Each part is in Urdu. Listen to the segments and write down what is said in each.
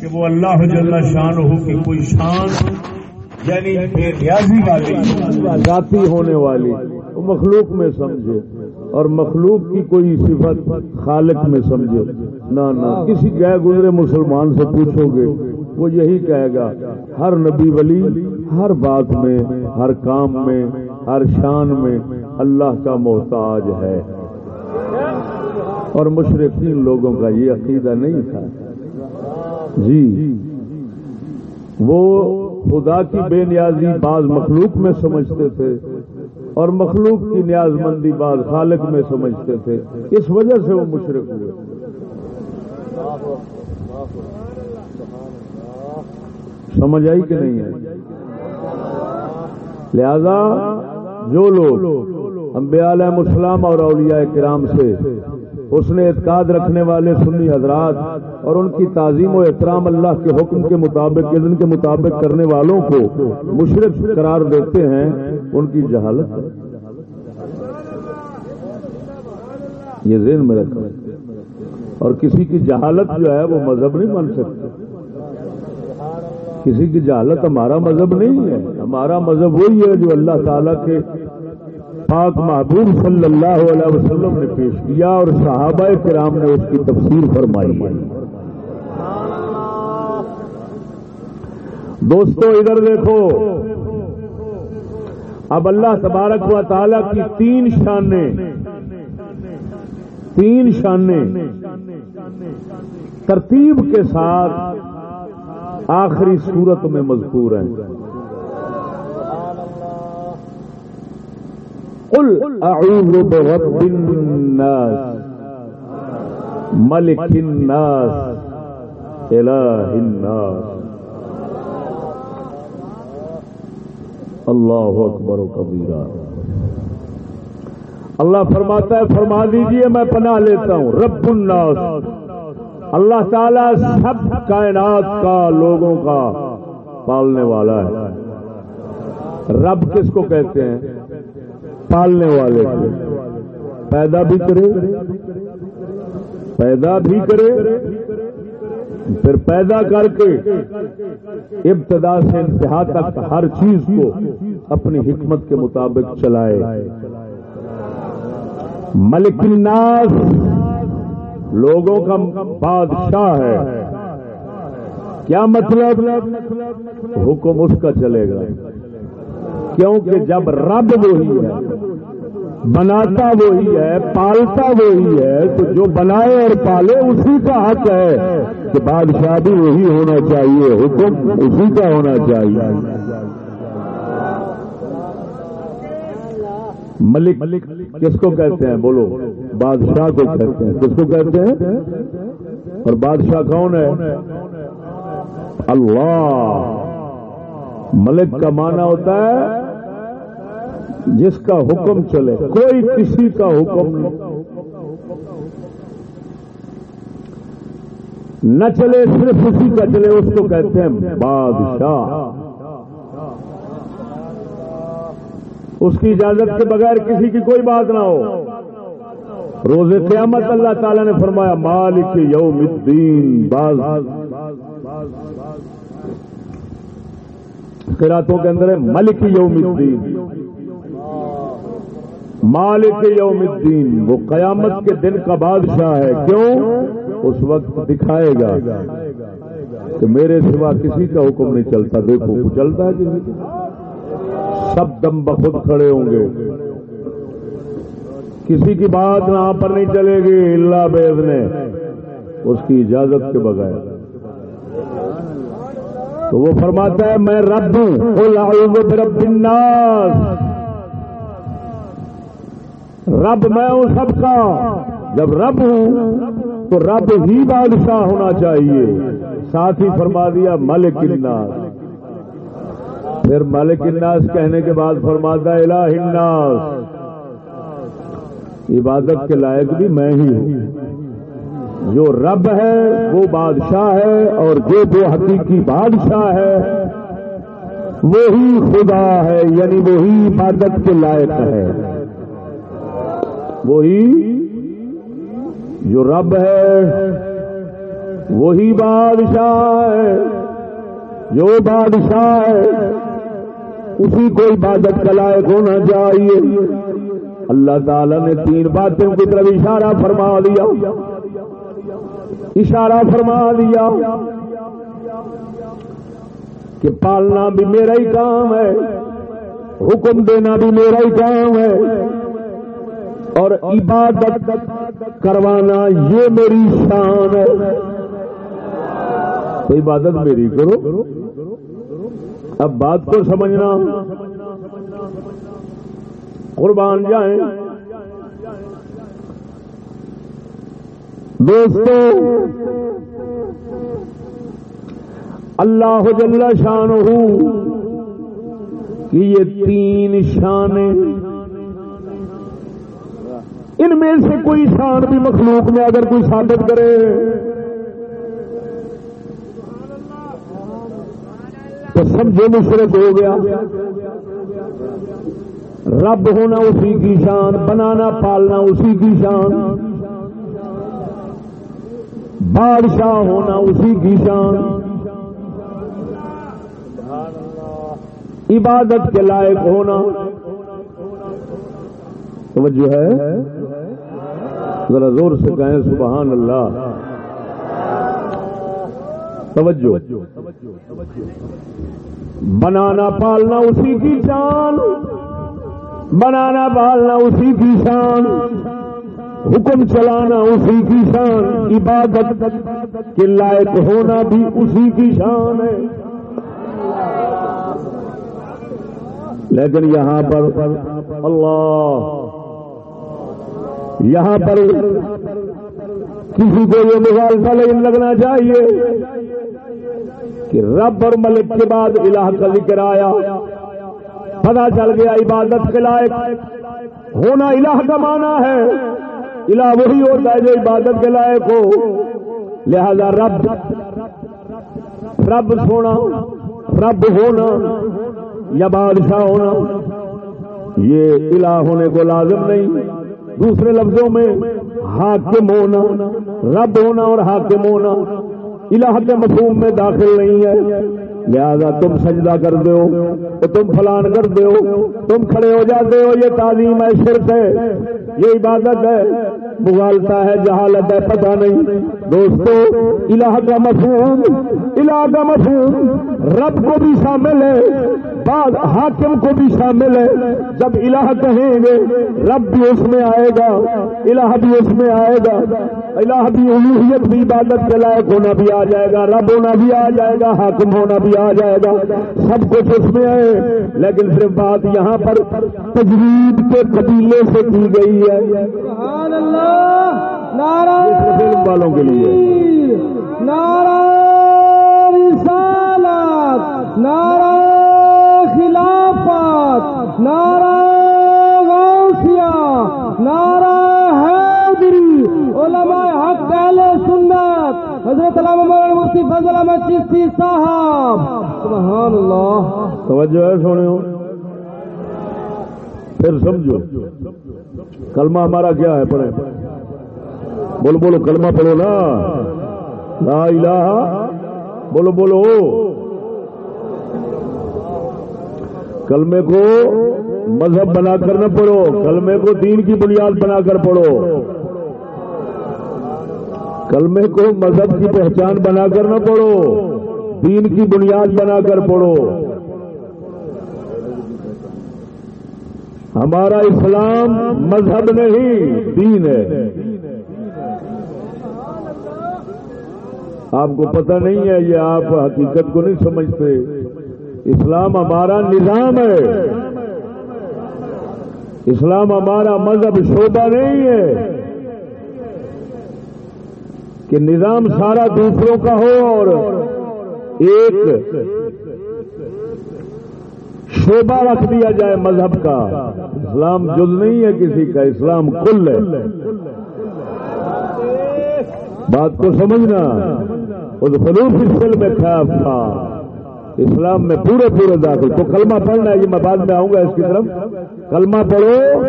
کہ وہ اللہ جل شان ہو کی کوئی شان یعنی بے نیازی والی، ذاتی ہونے والی، وہ مخلوق میں سمجھے اور مخلوق کی کوئی صفت خالق میں سمجھے۔ نہ نہ، کسی گئے گزرے مسلمان سے پوچھو گے، وہ یہی کہے گا، ہر نبی ولی، ہر بات میں، ہر کام میں، ہر شان میں اللہ کا محتاج ہے۔ اور مشرقین لوگوں کا یہ عقیدہ نہیں تھا۔ جی۔ وہ خدا کی بے نیازی بعض مخلوق میں سمجھتے تھے اور مخلوق کی نیاز مندی بعض خالق میں سمجھتے تھے۔ اس وجہ سے وہ مشرق ہوئے۔ سمجھ آئی کہ نہیں ہے لہذا جو لوگ انبیاء علیہ السلام اور اولیاء کرام سے اس نے اعتقاد رکھنے والے سنی حضرات اور ان کی تعظیم و احترام اللہ کے حکم کے مطابق اذن کے مطابق کرنے والوں کو مشرق قرار دیتے ہیں، ان کی جہالت۔ یہ ذہن میں رکھا اور کسی کی جہالت جو ہے، وہ مذہب نہیں بن سکتی۔ کسی کی جہالت ہمارا مذہب نہیں ہے۔ ہمارا مذہب وہی ہے جو اللہ تعالی کے پاک محبوب صلی اللہ علیہ وسلم نے پیش کیا اور صحابہ کرام نے اس کی تفسیر فرمائی ہے۔ دوستو، ادھر دیکھو۔ اب اللہ تبارک و تعالی کی تین شانیں۔ تین شانیں۔ ترتیب کے ساتھ آخری صورت میں مذکور ہیں۔ قل اعوذ برب الناس، ملك الناس اله الناس. اللہ اکبر و کبیرہ۔ اللہ فرماتا ہے، فرما دیجیے، میں پناہ لیتا ہوں۔ رب الناس۔ اللہ تعالی سب کائنات کا، لوگوں کا پالنے والا ہے۔ رب کس کو کہتے ہیں؟ پالنے والے پیدا بھی کرے، پیدا بھی کرے، پھر پیدا کر کے ابتدا سے انتہا تک ہر چیز کو اپنی حکمت کے مطابق چلائے۔ ملک الناس، لوگوں کا بادشاہ ہے۔ کیا مطلب؟ حکم اس کا چلے گا۔ کیونکہ جب رب وہی ہے، بناتا وہی ہے، پالتا وہی ہے، تو جو بنائے اور پالے اسی کا حق ہے کہ بادشاہ بھی وہی ہونا چاہیے، حکم اسی کا ہونا چاہیے۔ ملک ملک، کس کو کہتے ہیں؟ بولو، بادشاہ کو کہتے ہیں۔ کس کو کہتے ہیں؟ اور بادشاہ کون ہے؟ اللہ۔ ملک کا معنی ہوتا ہے جس کا حکم چلے، کوئی کسی کا حکم نہ چلے صرف اسی کا چلے، اس کو کہتے ہیں بادشاہ۔ اس کی اجازت کے بغیر کسی کی کوئی بات نہ ہو۔ روز قیامت اللہ تعالی نے فرمایا، مالک یوم الدین، باز۔ قراتوں کے اندر ہے، ملک یوم الدین۔ مالک یوم الدین، وہ قیامت کے دن کا بادشاہ ہے۔ کیوں؟ اس وقت دکھائے گا کہ میرے سوا کسی کا حکم نہیں چلتا۔ دیکھو چلتا ہے کسی کا؟ سب دم بخود کھڑے ہوں گے۔ کسی کی بات یہاں پر نہیں چلے گی، اللہ بیز نے۔ اس کی اجازت کے بغیر۔ تو وہ فرماتا ہے، میں رب ہوں. رب الناس۔ رب میں ہوں سب کا۔ جب رب ہوں تو رب ہی بادشاہ ہونا چاہیے۔ ساتھ ہی فرما دیا، ملک الناس. پھر ملک الناس کہنے کے بعد فرماتا الہ الناس. عبادت کے لائق بھی میں ہی ہوں۔ جو رب ہے وہ بادشاہ ہے اور جو جو حقیقی بادشاہ ہے، وہی خدا ہے یعنی وہی عبادت کے لائق ہے۔ وہی جو رب ہے، وہی بادشاہ ہے۔ جو بادشاہ ہے، اسی کو عبادت کا لائق ہونا چاہیے۔ اللہ تعالی نے تین باتوں کی طرف اشارہ فرما دیا اشارہ فرما دیا کہ پالنا بھی میرا ہی کام ہے، حکم دینا بھی میرا ہی کام ہے، اور عبادت کروانا یہ میری شان ہے۔ تو عبادت میری کرو۔ اب بات کو سمجھنا۔ قربان جائیں۔ دوستو، اللہ جل شان کہ یہ تین شانیں ان میں سے کوئی شان بھی مخلوق میں اگر کوئی ثابت کرے۔ تو سمجھو مشرق ہو گیا۔ رب ہونا اسی کی شان، بنانا، پالنا اسی کی شان۔ بادشاہ ہونا اسی کی شان۔ عبادت کے لائق ہونا۔ توجہ ہے؟ ذرا زور سے کہیں سبحان اللہ۔ توجہ۔ بنانا پالنا اسی کی شان۔ بنانا پالنا اسی کی شان۔ حکم چلانا اسی کی شان، عبادت کے لائق ہونا بھی اسی کی شان ہے۔ لیکن یہاں پر اللہ، یہاں پر کسی کو یہ مغالفہ نہیں لگنا چاہیے کہ رب اور ملک کے بعد الہ کا ذکر آیا پتا چل گیا عبادت کے لائق ہونا الہ کا مانا ہے۔ الہ وہی ہوتا ہے جو عبادت کے لائق ہو لہذا رب رب سونا، رب ہونا، یا بادشاہ ہونا، یہ الہ ہونے کو لازم نہیں۔ دوسرے لفظوں میں، حاکم ہونا، رب ہونا اور حاکم ہونا، الہ کے مفہوم میں داخل نہیں ہے۔ لہذا تم سجدہ کر دو تم فلان کر دو تم کھڑے ہو جاتے ہو، یہ تعلیم ہے، شرک ہے، یہ عبادت ہے مغالتا ہے، جہالت ہے، پتہ نہیں۔ دوستو الہ کا مفہوم الہ کا مفہوم رب کو بھی شامل ہے بعض حاکم کو بھی شامل ہے۔ جب الہ کہیں گے رب بھی اس میں آئے گا الہ بھی اس میں آئے گا۔ الہ بھی الوحیت بھی عبادت کے لائق ہونا بھی آ جائے گا رب ہونا بھی آ جائے گا حاکم ہونا بھی آ جائے گا۔ سب کچھ اس میں ہے لیکن صرف بات یہاں پر تجوید کے قبیلے سے کی گئی ہے۔ سبحان اللہ نعرہ۔ والوں کے لیے۔ نعرہ رسالت نعرہ خلافت نعرہ غوثیہ نعرہ حیدری علماء حق، اہل سنت، حضرت علامہ مولانا مفتی فضل احمد چشتی صاحب۔ سبحان اللہ۔ توجہ ہے سونے پھر سمجھو۔ کلمہ ہمارا کیا ہے؟ پڑھے بولو بولو کلمہ پڑھو نا۔ لا الہ۔ بولو بولو۔ کلمے کو مذہب بنا کر نہ پڑھو۔ کلمے کو دین کی بنیاد بنا کر پڑھو۔ کلمے کو مذہب کی پہچان بنا کر نہ پڑھو۔ دین کی بنیاد بنا کر پڑھو۔ ہمارا اسلام مذہب نہیں، دین ہے۔ آپ کو پتہ نہیں ہے، یہ آپ حقیقت کو نہیں سمجھتے۔ اسلام ہمارا نظام ہے۔ اسلام ہمارا مذہب شعبہ نہیں ہے۔ کہ نظام سارا دوسروں کا ہو اور ایک شعبہ رکھ دیا جائے مذہب کا۔ اسلام جز نہیں ہے کسی کا، اسلام کل ہے۔ بات کو سمجھنا۔ میں تھا اسلام میں پورے پورے داخل۔ تو کلمہ پڑھنا ہے یہ میں بعد میں آؤں گا اس کی طرف۔ کلمہ پڑھو۔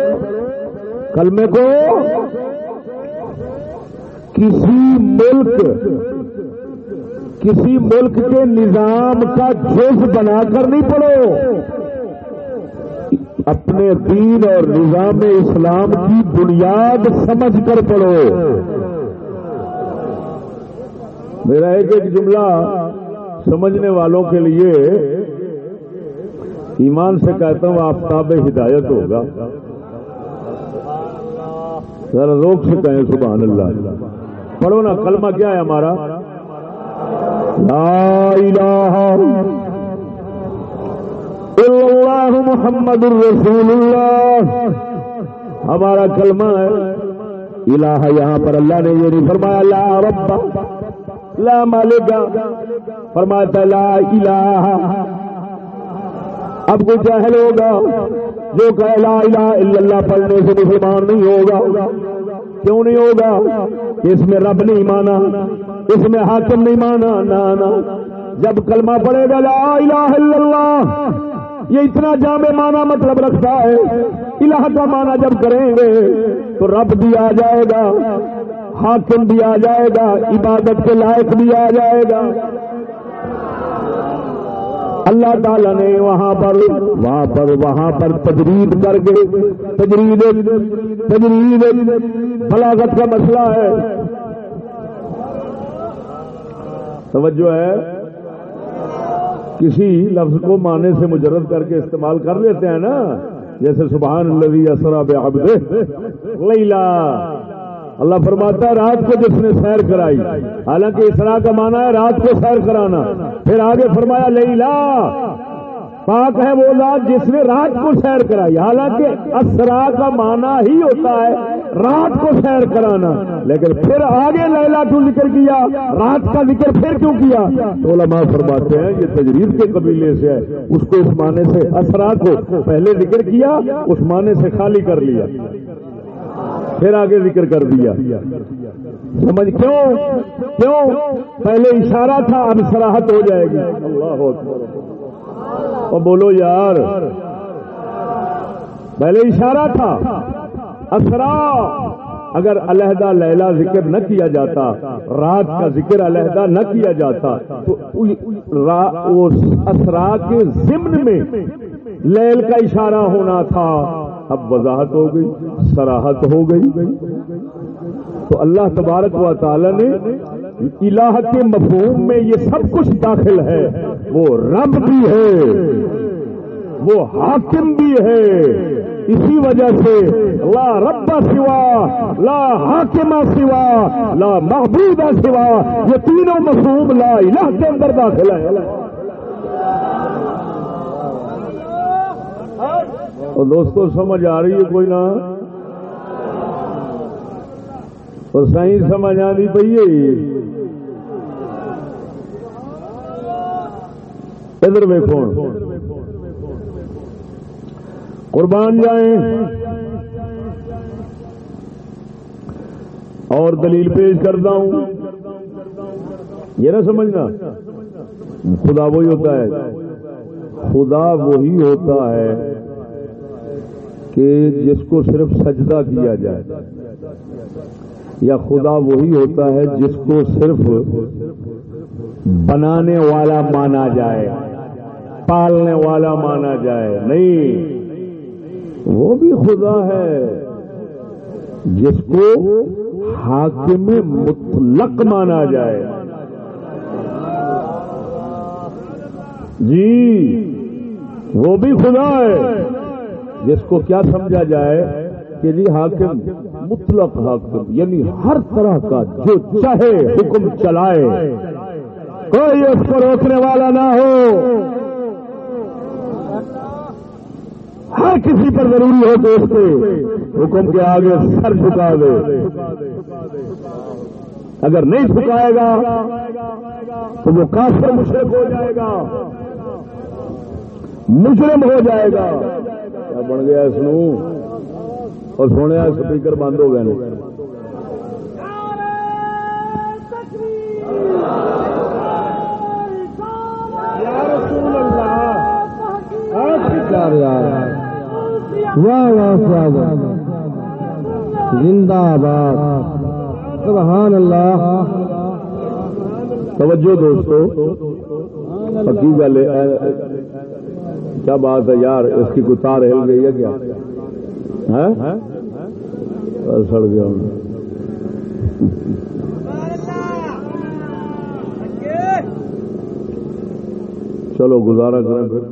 کلمے کو کسی ملک کسی ملک کے نظام کا جز بنا کر نہیں پڑھو۔ اپنے دین اور نظام اسلام کی بنیاد سمجھ کر پڑھو۔ میرا ایک ایک جملہ سمجھنے والوں کے لیے ایمان سے کہتا ہوں آفتاب ہدایت ہوگا۔ ذرا روک سے کہیں سبحان اللہ۔ پڑھو نا، کلمہ کیا ہے ہمارا؟ لا الہ الا اللہ محمد الرسول اللہ۔ ہمارا کلمہ ہے، الہ یہاں پر اللہ نے یہ نہیں فرمایا، لا رب۔ لا مالک۔ فرماتا لا الہ۔ اب کوئی جاہل ہوگا جو کہ لا الہ الا اللہ پڑھنے سے مسلمان نہیں ہوگا۔ کیوں نہیں ہوگا؟ اس میں رب نہیں مانا، اس میں حاکم نہیں مانا۔ نہ جب کلمہ پڑے گا لا الہ الا اللہ، یہ اتنا جامع مانا مطلب رکھتا ہے۔ الہ کا مانا جب کریں گے تو رب بھی آ جائے گا۔ حاکم بھی آ جائے گا، عبادت کے لائق بھی آ جائے گا۔ اللہ تعالی نے وہاں پر وہاں پر وہاں پر تجرید کر کے تجرید تجرید بلاغت کا مسئلہ ہے۔ توجہ ہے۔ کسی لفظ کو معنی سے مجرد کر کے استعمال کر لیتے ہیں نا۔ جیسے سبحان الذي اسرا بعبده لیلا۔ اللہ فرماتا ہے رات کو جس نے سیر کرائی، حالانکہ اسرا کا مانا ہے رات کو سیر کرانا۔ پھر آگے فرمایا لیلا پاک ہے وہ ذات جس نے رات کو سیر کرائی۔ حالانکہ اسرا کا مانا ہی ہوتا ہے رات کو سیر کرانا۔ لیکن پھر آگے لیلا کیوں ذکر کیا، رات کا ذکر پھر کیوں کیا؟ علماء فرماتے ہیں، یہ تجریب کے قبیلے سے ہے۔ اس کو اس معنی سے اسرا کو پہلے ذکر کیا، اس معنی سے خالی کر لیا۔ پھر آگے ذکر کر دیا۔ سمجھ کیوں؟ کیوں؟ پہلے اشارہ تھا، اب سراہت ہو جائے گی۔ اللہ اور بولو یار، پہلے اشارہ تھا۔ اسرا، اگر علیحدہ لیلا ذکر نہ کیا جاتا، رات کا ذکر علیحدہ نہ کیا جاتا، تو اسرا کے ضمن میں لیل کا اشارہ ہونا تھا۔ اب وضاحت ہو گئی سراہت ہو گئی۔ تو اللہ تبارک و تعالی نے الہ کے مفہوم میں یہ سب کچھ داخل ہے۔ وہ رب بھی ہے، وہ حاکم بھی ہے۔ اسی وجہ سے لا ربا سوا، لا حاکمہ سوا، لا محبوبہ سوا، یہ تینوں مفہوم لا الہ کے اندر داخل ہے اور دوستوں سمجھ آ رہی ہے کوئی نہ؟ اور سائیں سمجھ آنی پی ادھر ویکو قربان جائیں۔ اور دلیل پیش کرتا ہوں۔ یہ نہ سمجھنا۔ خدا وہی ہوتا ہے۔ خدا وہی ہوتا ہے۔ کہ جس کو صرف سجدہ کیا جائے یا خدا وہی ہوتا ہے جس کو صرف بنانے والا مانا جائے، پالنے والا مانا جائے۔ نہیں، وہ بھی خدا ہے جس کو حاکم مطلق مانا جائے۔ جی وہ بھی خدا ہے۔ جس کو کیا سمجھا جائے کہ جی حاکم مطلق حاکم یعنی ہر طرح کا جو چاہے حکم چلائے۔ کوئی اس کو روکنے والا نہ ہو۔ ہر کسی پر ضروری ہو تو اس کے حکم کے آگے سر جھکا دے۔ اگر نہیں جھکائے گا، تو وہ کافر مشرق ہو جائے گا، مجرم ہو جائے گا۔ بن گیا اس اور سونے اسپیکر بند ہو گئے واہ واہ زندہ باد سبحان اللہ توجہ دوستو پکی گل ہے کیا بات ہے یار؟ اس کی کوئی تار ہل گئی ہے کیا؟ سڑ گیا چلو گزارا کریں پھر۔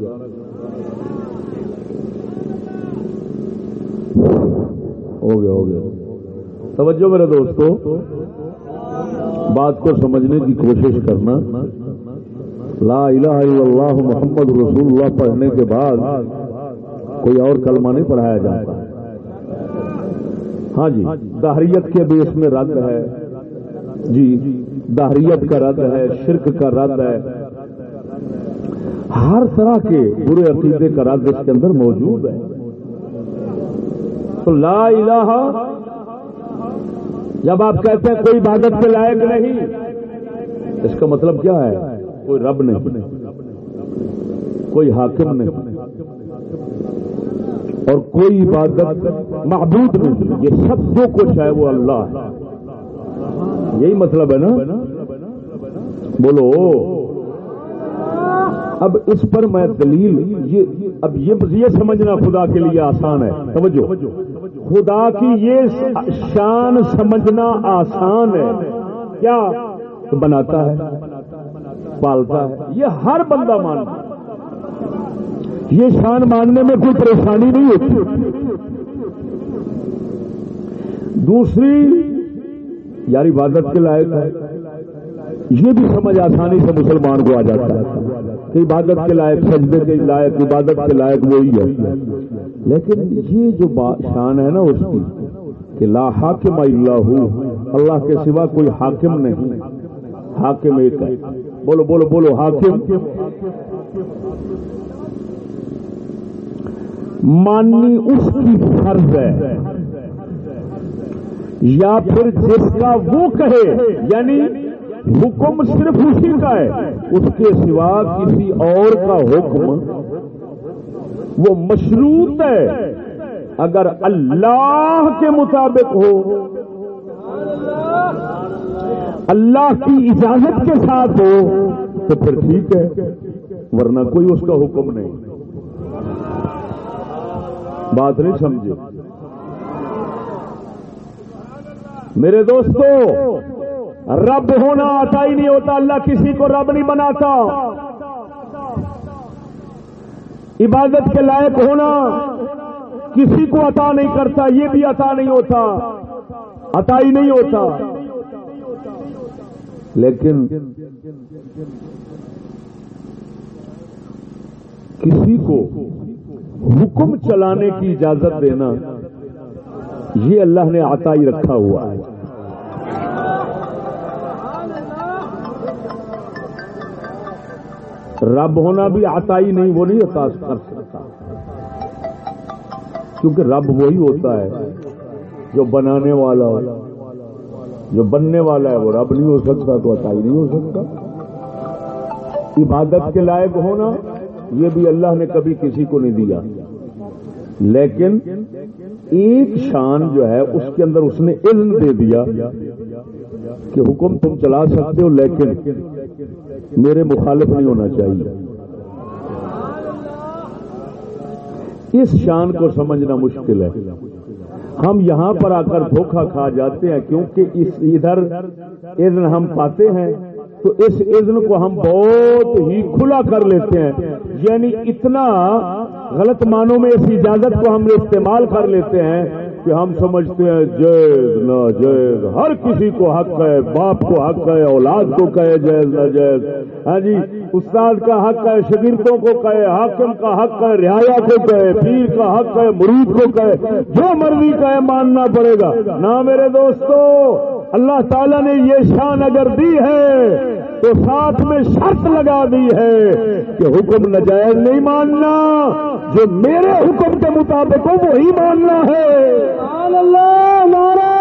ہو گیا ہو گیا۔ توجہ میرے دوستو، بات کو سمجھنے کی کوشش کرنا۔ لا الہ الا اللہ محمد رسول اللہ پڑھنے کے بعد کوئی اور کلمہ نہیں پڑھایا جاتا۔ ہاں جی دہریت کے بھی اس میں رد ہے۔ جی دہریت کا رد ہے، شرک کا رد ہے۔ ہر طرح کے برے عقیدے کا رد اس کے اندر موجود ہے۔ تو لا الہ، جب آپ کہتے ہیں کوئی عبادت کے لائق نہیں، اس کا مطلب کیا ہے؟ کوئی رب نہیں، کوئی حاکم نہیں، اور کوئی عبادت معبود نہیں۔ یہ سب جو کچھ ہے وہ اللہ ہے۔ یہی مطلب ہے نا۔ بولو، اب اس پر میں دلیل، یہ اب یہ سمجھنا خدا کے لیے آسان ہے۔ توجہ۔ خدا کی یہ شان سمجھنا آسان ہے۔ کیا؟ بناتا ہے۔ پالتا ہے۔ یہ ہر بندہ مانتا یہ شان ماننے میں کوئی پریشانی نہیں ہوتی۔ دوسری، یار، عبادت کے لائق ہے۔ یہ بھی سمجھ آسانی سے مسلمان کو آ جاتا ہے۔ کہ عبادت کے لائق، سجدے کے لائق، عبادت کے لائق وہی ہے۔ لیکن یہ جو شان ہے نا اس کی، کہ لا حاکم اللہ اللہ کے سوا کوئی حاکم نہیں۔ حاکم ایک ہے۔ بولو بولو بولو، حاکم۔ ماننی اس کی فرض ہے۔ یا پھر جس کا وہ کہے یعنی حکم صرف اسی کا ہے، اس کے سوا کسی اور کا حکم وہ مشروط ہے۔ اگر اللہ کے مطابق ہو اللہ کی اجازت کے ساتھ ہو، تو پھر ٹھیک ہے، ورنہ کوئی اس کا حکم نہیں۔ بات نہیں سمجھے۔ میرے دوستو، رب ہونا آتا ہی نہیں ہوتا، اللہ کسی کو رب نہیں بناتا۔ عبادت کے لائق ہونا کسی کو عطا نہیں کرتا، یہ بھی عطا نہیں ہوتا۔ عطا ہی نہیں ہوتا۔ لیکن کسی کو حکم چلانے کی اجازت دینا، یہ اللہ نے عطا ہی رکھا ہوا ہے۔ رب ہونا بھی آتا ہی نہیں، وہ نہیں عطا کر سکتا۔ کیونکہ رب وہی ہوتا ہے جو بنانے والا ہو۔ جو بننے والا ہے وہ رب نہیں ہو سکتا، تو عطا ہی نہیں ہو سکتا۔ عبادت کے لائق ہونا، یہ بھی اللہ نے کبھی کسی کو نہیں دیا۔ لیکن ایک شان جو ہے، اس کے اندر اس نے علم دے دیا کہ حکم تم چلا سکتے ہو، لیکن میرے مخالف نہیں ہونا چاہیے۔ اس شان کو سمجھنا مشکل ہے۔ ہم یہاں پر آ کر دھوکھا کھا جاتے ہیں، کیونکہ اس ادھر اذن ہم پاتے ہیں۔ تو اس اذن کو ہم بہت ہی کھلا کر لیتے ہیں۔ یعنی اتنا غلط معنوں میں اس اجازت کو ہم استعمال کر لیتے ہیں کہ ہم سمجھتے ہیں جیز نہ جیز، ہر کسی کو حق ہے، باپ کو حق ہے، اولاد کو کہے جیز نہ جیز۔ ہاں جی استاد کا حق ہے، شگردوں کو کہے، حاکم کا حق ہے، رعایا کو کہے، پیر کا حق ہے، مرید کو کہے۔ جو مرضی کہے، ماننا پڑے گا۔ نہ میرے دوستو اللہ تعالیٰ نے یہ شان اگر دی ہے تو ساتھ میں شرط لگا دی ہے کہ حکم نجائز نہیں ماننا، جو میرے حکم کے مطابق ہو وہی ماننا ہے۔ اللہ نارا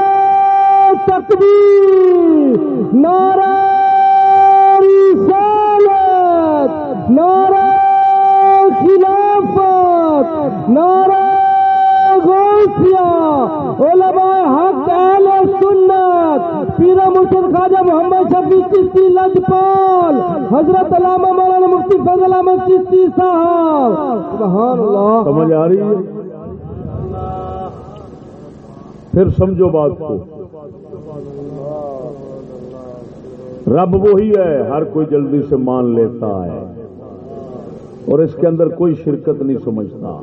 تکبیر نارا رسالت نارا خلافت نارا غوثیہ، علماء حق پیرا مرشد خواجہ محمد شفیع شفیع چشتی لجپال حضرت علامہ مولانا مفتی فضل احمد چشتی صاحب۔ سبحان اللہ۔ سمجھ آ رہی ہے؟ پھر سمجھو بات کو۔ رب وہی ہے، ہر کوئی جلدی سے مان لیتا ہے۔ اور اس کے اندر کوئی شرکت نہیں سمجھتا۔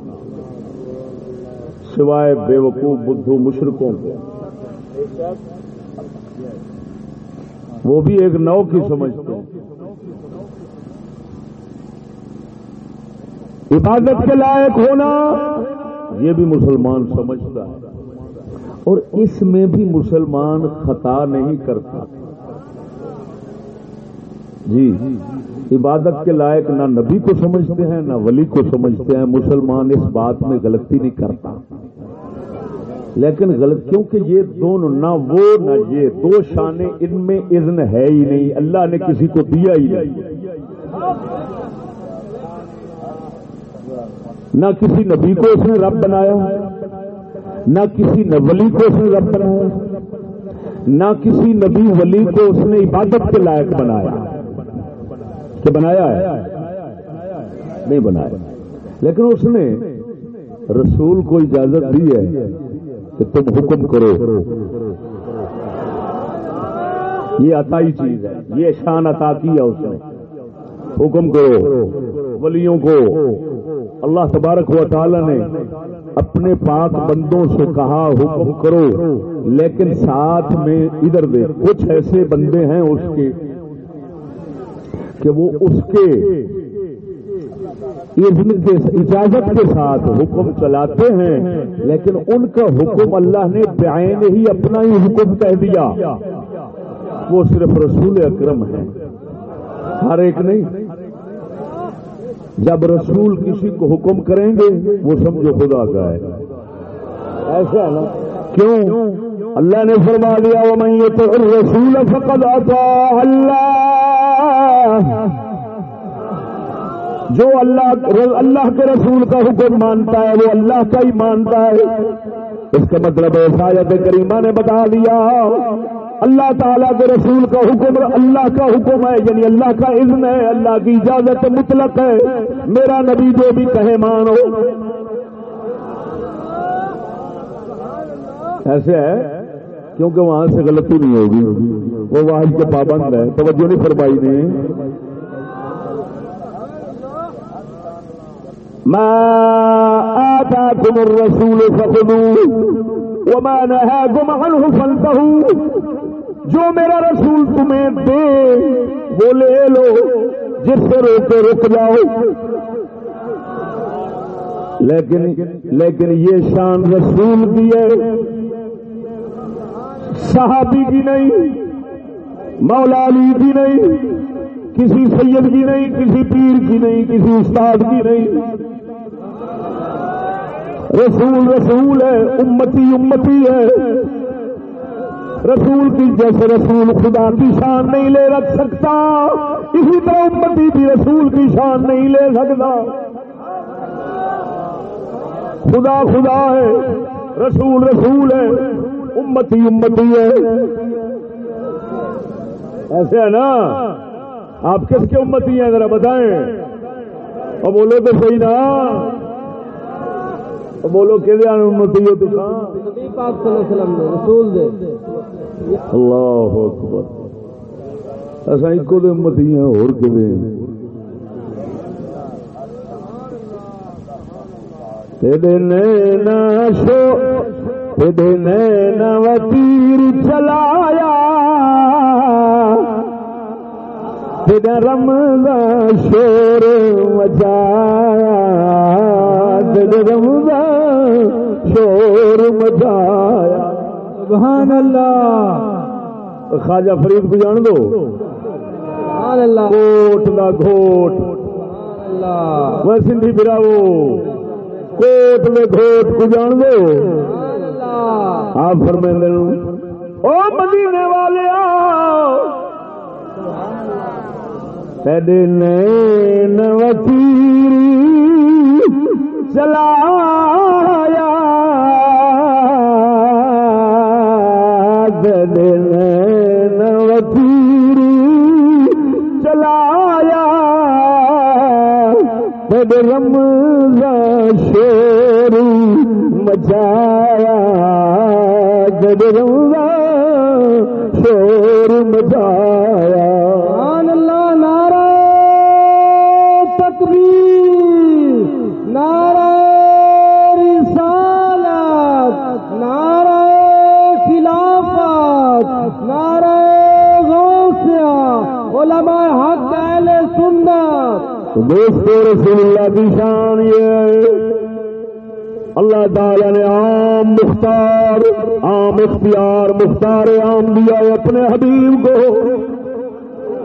سوائے بے وقوف بدھو مشرقوں کو۔ وہ بھی ایک نو کی سمجھتے ہیں عبادت کے لائق ہونا، یہ بھی مسلمان سمجھتا ہے۔ اور اس میں بھی مسلمان خطا نہیں کرتا۔ جی عبادت کے لائق نہ نبی کو سمجھتے ہیں، نہ ولی کو سمجھتے ہیں، مسلمان اس بات میں غلطی نہیں کرتا۔ لیکن غلط کیونکہ یہ دونوں نہ وہ نہ یہ دو شانے ان میں اذن ہے ہی نہیں۔ اللہ نے کسی کو دیا ہی نہیں۔ نہ کسی نبی کو اس نے رب بنایا، نہ کسی ولی کو اس نے رب بنایا، نہ کسی نبی ولی کو اس نے عبادت کے لائق بنایا۔ کہ بنایا ہے؟ نہیں بنایا۔ لیکن اس نے رسول کو اجازت دی ہے۔ کہ تم حکم کرو۔ یہ عطائی چیز ہے۔ یہ شان عطا کی ہے اس نے حکم کرو۔ ولیوں کو۔ اللہ تبارک و تعالی نے اپنے پاک بندوں سے کہا، حکم کرو۔ لیکن ساتھ میں ادھر دے۔ کچھ ایسے بندے ہیں اس کے کہ وہ اس کے کے اجازت کے ساتھ حکم چلاتے ہیں، لیکن ان کا حکم اللہ نے بعین ہی اپنا ہی حکم کہہ دیا۔ وہ صرف رسول اکرم ہے ہر ایک نہیں۔ جب رسول کسی کو حکم کریں گے، وہ سمجھو خدا کا ہے۔ ایسا نا؟ کیوں؟ اللہ نے فرما دیا وہ میں یہ تو رسول فقد آتا اللہ جو اللہ اللہ کے رسول کا حکم مانتا ہے، وہ اللہ کا ہی مانتا ہے۔ اس کا مطلب ہے کریمہ نے بتا دیا، اللہ تعالیٰ کے رسول کا حکم اللہ کا حکم ہے یعنی اللہ کا اذن ہے، اللہ کی اجازت مطلق ہے۔ میرا نبی جو بھی کہے، مانو۔ ایسے ہے، کیونکہ وہاں سے غلطی نہیں ہوگی۔ وہ واحد کے پابند ہے توجہ نہیں فرمائی نے۔ ما آتاكم الرسول فخذوه وما نهاكم عنه فانتهوا. جو میرا رسول تمہیں دے، وہ لے لو، جس سے روکے رک جاؤ۔ لیکن لیکن یہ شان رسول کی ہے۔ صحابی کی نہیں، مولا علی کی نہیں، کسی سید کی نہیں، کسی پیر کی نہیں، کسی استاد کی نہیں۔ رسول رسول ہے، امتی امتی ہے۔ رسول کی جیسے رسول خدا کی شان نہیں لے رکھ سکتا، اسی طرح امتی بھی رسول کی شان نہیں لے سکتا۔ خدا خدا ہے، رسول رسول ہے، امتی امتی ہے۔ ایسے ہے نا؟ آپ کس کے امتی ہیں؟ ذرا بتائیں۔ اور بولو تو صحیح نا۔ بولو کہ امتی ہو تو نبی پاک صلی اللہ علیہ وسلم نے رسول دے۔ اللہ اکبر۔ ایسا ایک دے امتی ہیں اور کبھی تیرے نینا شو تیرے نینا وتیر چلایا۔ تیرے رمضان شور مچایا۔ سبحان اللہ. خواجہ فرید کو جان دو. سبحان اللہ. کوٹ دا گھوٹ. اللہ. وہ سندھی براو کوٹ میں گھوٹ کو جان دو. آپ فرمائیں او مدینے والے نین وتیری چلایا رم رمضان مچایا جب رمضان تو دوستو رسول اللہ کی شان یہ اللہ تعالی نے عام مختار، عام اختیار مختار عام دیا ہے اپنے حبیب کو۔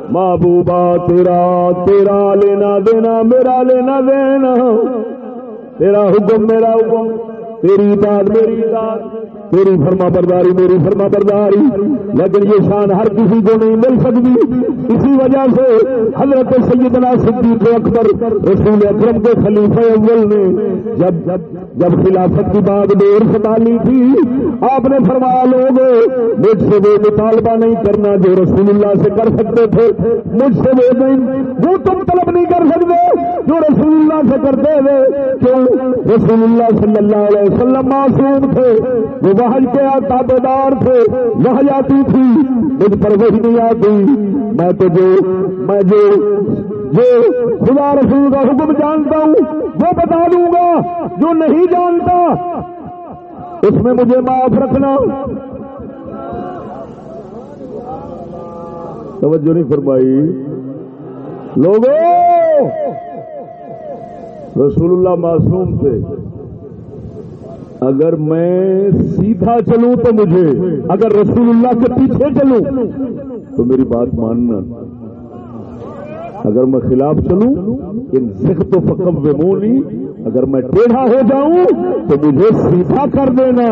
محبوبہ، تیرا تیرا لینا دینا، میرا لینا دینا۔ تیرا حکم، میرا حکم۔ تیری بات میری بات تیری فرما برداری، میری فرما برداری۔ لیکن یہ شان ہر کسی کو نہیں مل سکتی۔ اسی وجہ سے حضرت سیدنا صدیق اکبر رسول اکرم کے خلیفہ اول نے جب جب خلافت کی بات دیر سنبھالی تھی، آپ نے فرمایا، لوگ، مجھ سے وہ مطالبہ نہیں کرنا جو رسول اللہ سے کر سکتے تھے۔ مجھ سے وہ نہیں، وہ تم طلب نہیں کر سکتے جو رسول اللہ سے کرتے تھے۔ کیوں؟ رسول اللہ صلی اللہ علیہ وسلم معصوم تھے، وہ وحج کے تابے دار تھے وحج آتی تھی، مجھ پر وہی نہیں آتی۔ میں تو جو میں جو جو خدا رسول کا حکم جانتا ہوں، وہ بتا دوں گا، جو نہیں جانتا، اس میں مجھے معاف رکھنا۔ توجہ نہیں فرمائی۔ لوگوں رسول اللہ معصوم تھے۔ اگر میں سیدھا چلوں تو مجھے، اگر رسول اللہ کے پیچھے چلوں تو میری بات ماننا۔ اگر میں خلاف چلوں، ان سکھ تو فکم ومونی اگر میں ٹیڑھا ہو جاؤں، تو مجھے سیدھا کر دینا۔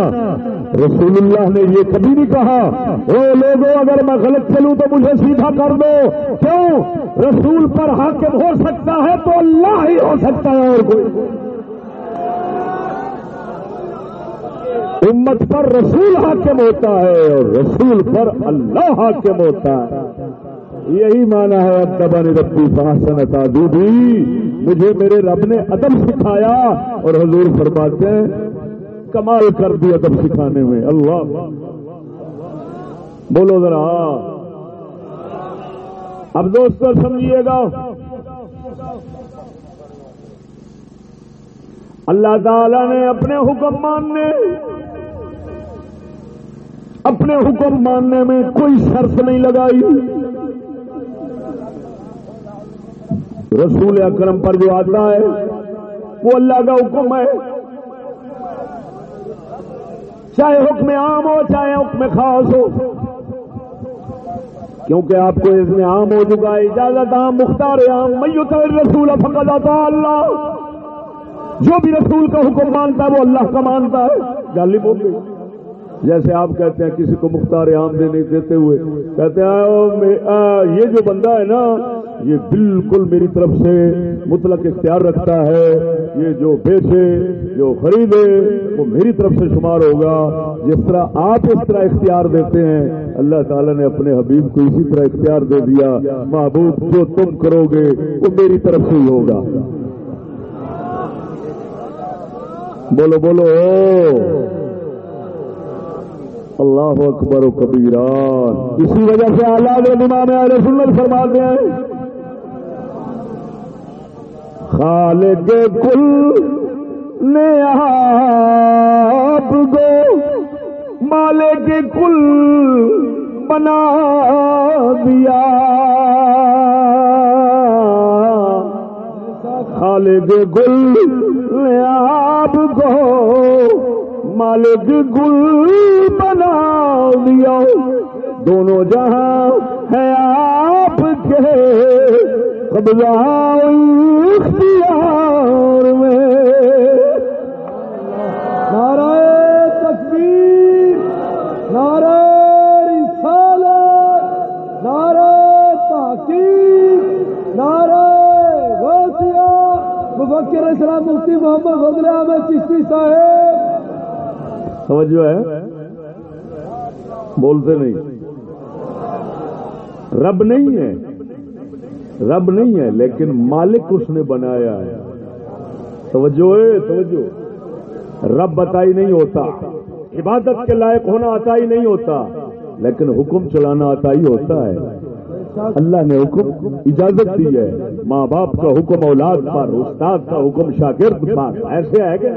رسول اللہ نے یہ کبھی نہیں کہا او لوگوں، اگر میں غلط چلوں تو مجھے سیدھا کر دو۔ کیوں؟ رسول پر حاکم ہو سکتا ہے تو اللہ ہی ہو سکتا ہے اور کوئی۔ امت پر رسول حاکم ہوتا ہے اور رسول پر اللہ حاکم ہوتا ہے۔ یہی مانا ہے ادبا ربی فاسن تعدودی مجھے میرے رب نے ادب سکھایا اور حضور فرماتے ہیں، کمال کر دی ادب سکھانے میں۔ اللہ۔ بولو ذرا۔ اب دوستو سمجھیے گا۔ اللہ تعالی نے اپنے حکم ماننے۔ اپنے حکم ماننے میں کوئی شرط نہیں لگائی۔ رسول اکرم پر جو آتا ہے، وہ اللہ کا حکم ہے۔ چاہے حکم عام ہو، چاہے حکم خاص ہو۔ کیونکہ آپ کو اس میں عام ہو چکا ہے، اجازت عام، مختار عام۔ میت رسول فقط آتا اللہ۔ جو بھی رسول کا حکم مانتا ہے، وہ اللہ کا مانتا ہے۔ گالی بول گئی جیسے آپ کہتے ہیں کسی کو مختار عام دینے دیتے ہوئے کہتے ہیں یہ جو بندہ ہے نا، یہ بالکل میری طرف سے مطلق اختیار رکھتا ہے، یہ جو بیچے، جو خریدے، وہ میری طرف سے شمار ہوگا۔ جس طرح آپ اس طرح اختیار دیتے ہیں، اللہ تعالیٰ نے اپنے حبیب کو اسی طرح اختیار دے دیا۔ محبوب، جو تم کرو گے، وہ میری طرف سے ہی ہوگا۔ بولو بولو۔ اللہ اکبر و کبیران۔ اسی وجہ سے اللہ امام علیہ سنت فرماتے ہیں، خالق کل نے آپ کو مالک کل بنا دیا۔ خالق گل نے آپ کو مالک گل بنا دیا۔ دونوں جہاں ہے آپ کے۔ قبضہ اختیار میں۔ نعرہ تکبیر، نعرہ رسالت، نعرہ تحقیق، نعرہ غوثیہ مفکر اسلام مفتی محمد فضل احمد چشتی صاحب۔ توجہ ہے؟ بولتے نہیں۔ رب نہیں ہے۔ رب نہیں ہے، لیکن مالک اس نے بنایا ہے۔ توجہ ہے، توجہ۔ رب بتائی نہیں ہوتا۔ عبادت کے لائق ہونا آتا ہی نہیں ہوتا، لیکن حکم چلانا آتا ہی ہوتا ہے۔ اللہ نے حکم، اجازت دی ہے۔ ماں باپ کا حکم، اولاد پر استاد کا حکم، شاگرد پر ایسے ہے کہ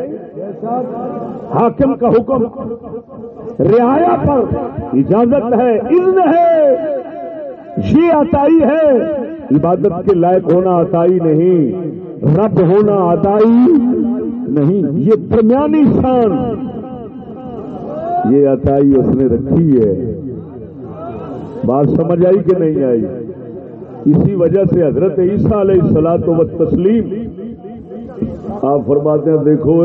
حاکم کا حکم۔ رعایا پر اجازت ہے، اذن ہے، یہ عطائی ہے۔ عبادت کے لائق ہونا عطائی نہیں، رب ہونا عطائی نہیں۔ یہ درمیانی شان۔ یہ عطائی اس نے رکھی ہے۔ بات سمجھ آئی کہ نہیں آئی؟ اسی وجہ سے حضرت عیسیٰ علیہ السلاط و تسلیم آپ فرماتے ہیں، دیکھو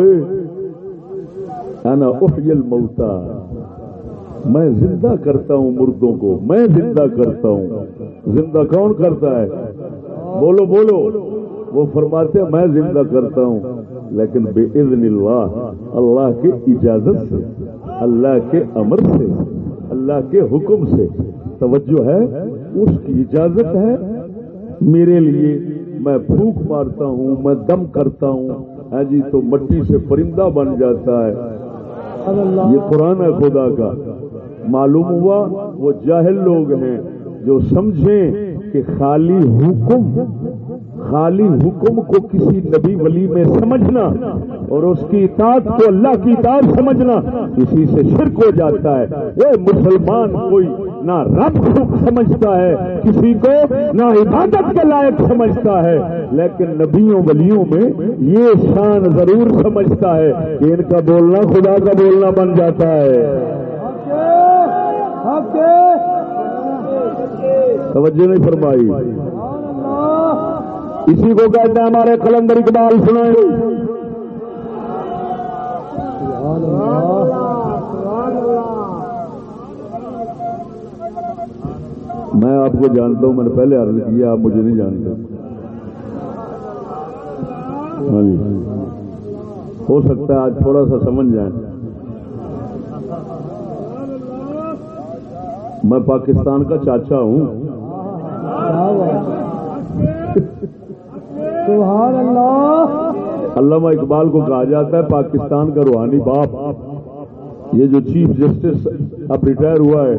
انا احیل موتا میں زندہ کرتا ہوں مردوں کو، میں زندہ کرتا ہوں۔ زندہ کون کرتا ہے؟ بولو بولو۔ وہ فرماتے ہیں، میں زندہ کرتا ہوں۔ لیکن بے اذن اللہ اللہ کے اجازت سے، اللہ کے امر سے، اللہ کے حکم سے۔ توجہ ہے، اس کی اجازت ہے۔ میرے لیے میں پھوک مارتا ہوں، میں دم کرتا ہوں۔ ہاں جی تو مٹی سے پرندہ بن جاتا ہے۔ یہ قرآن ہے خدا کا. معلوم ہوا وہ جاہل لوگ ہیں جو سمجھیں کہ خالی حکم خالی حکم کو کسی نبی ولی میں سمجھنا اور اس کی اطاعت کو اللہ کی اطاعت سمجھنا اسی سے شرک ہو جاتا ہے۔ وہ مسلمان، کوئی نہ رب سمجھتا ہے، کسی کو نہ عبادت کے لائق سمجھتا ہے۔ لیکن نبیوں، ولیوں میں یہ شان ضرور سمجھتا ہے کہ ان کا بولنا خدا کا بولنا بن جاتا ہے۔ توجہ نہیں فرمائی۔ اسی کو کہتے ہیں ہمارے کلندر اقبال سنائے میں آپ کو جانتا ہوں، میں نے پہلے عرض کیا، آپ مجھے نہیں جانتے۔ ہاں جی۔ ہو سکتا ہے آج تھوڑا سا سمجھ جائیں۔ میں پاکستان کا چاچا ہوں۔ سبحان اللہ۔ علامہ اقبال کو کہا جاتا ہے، پاکستان کا روحانی باپ۔ یہ جو چیف جسٹس اب ریٹائر ہوا ہے،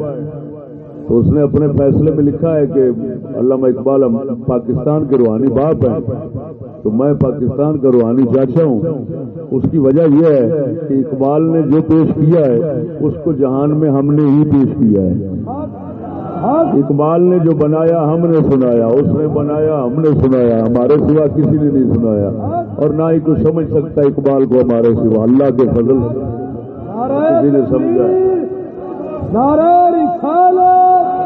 تو اس نے اپنے فیصلے میں لکھا ہے کہ علامہ اقبال پاکستان کے روحانی باپ ہیں۔ تو میں پاکستان کا روحانی چاچا ہوں۔ اس کی وجہ یہ ہے کہ اقبال نے جو پیش کیا ہے، اس کو جہان میں ہم نے ہی پیش کیا ہے۔ اقبال نے جو بنایا ہم نے سنایا اس نے بنایا ہم نے سنایا ہمارے سوا کسی نے نہیں سنایا۔ اور نہ ہی کوئی سمجھ سکتا اقبال کو ہمارے سوا۔ اللہ کے فضل کسی نے سمجھا۔ نعرہ رسالت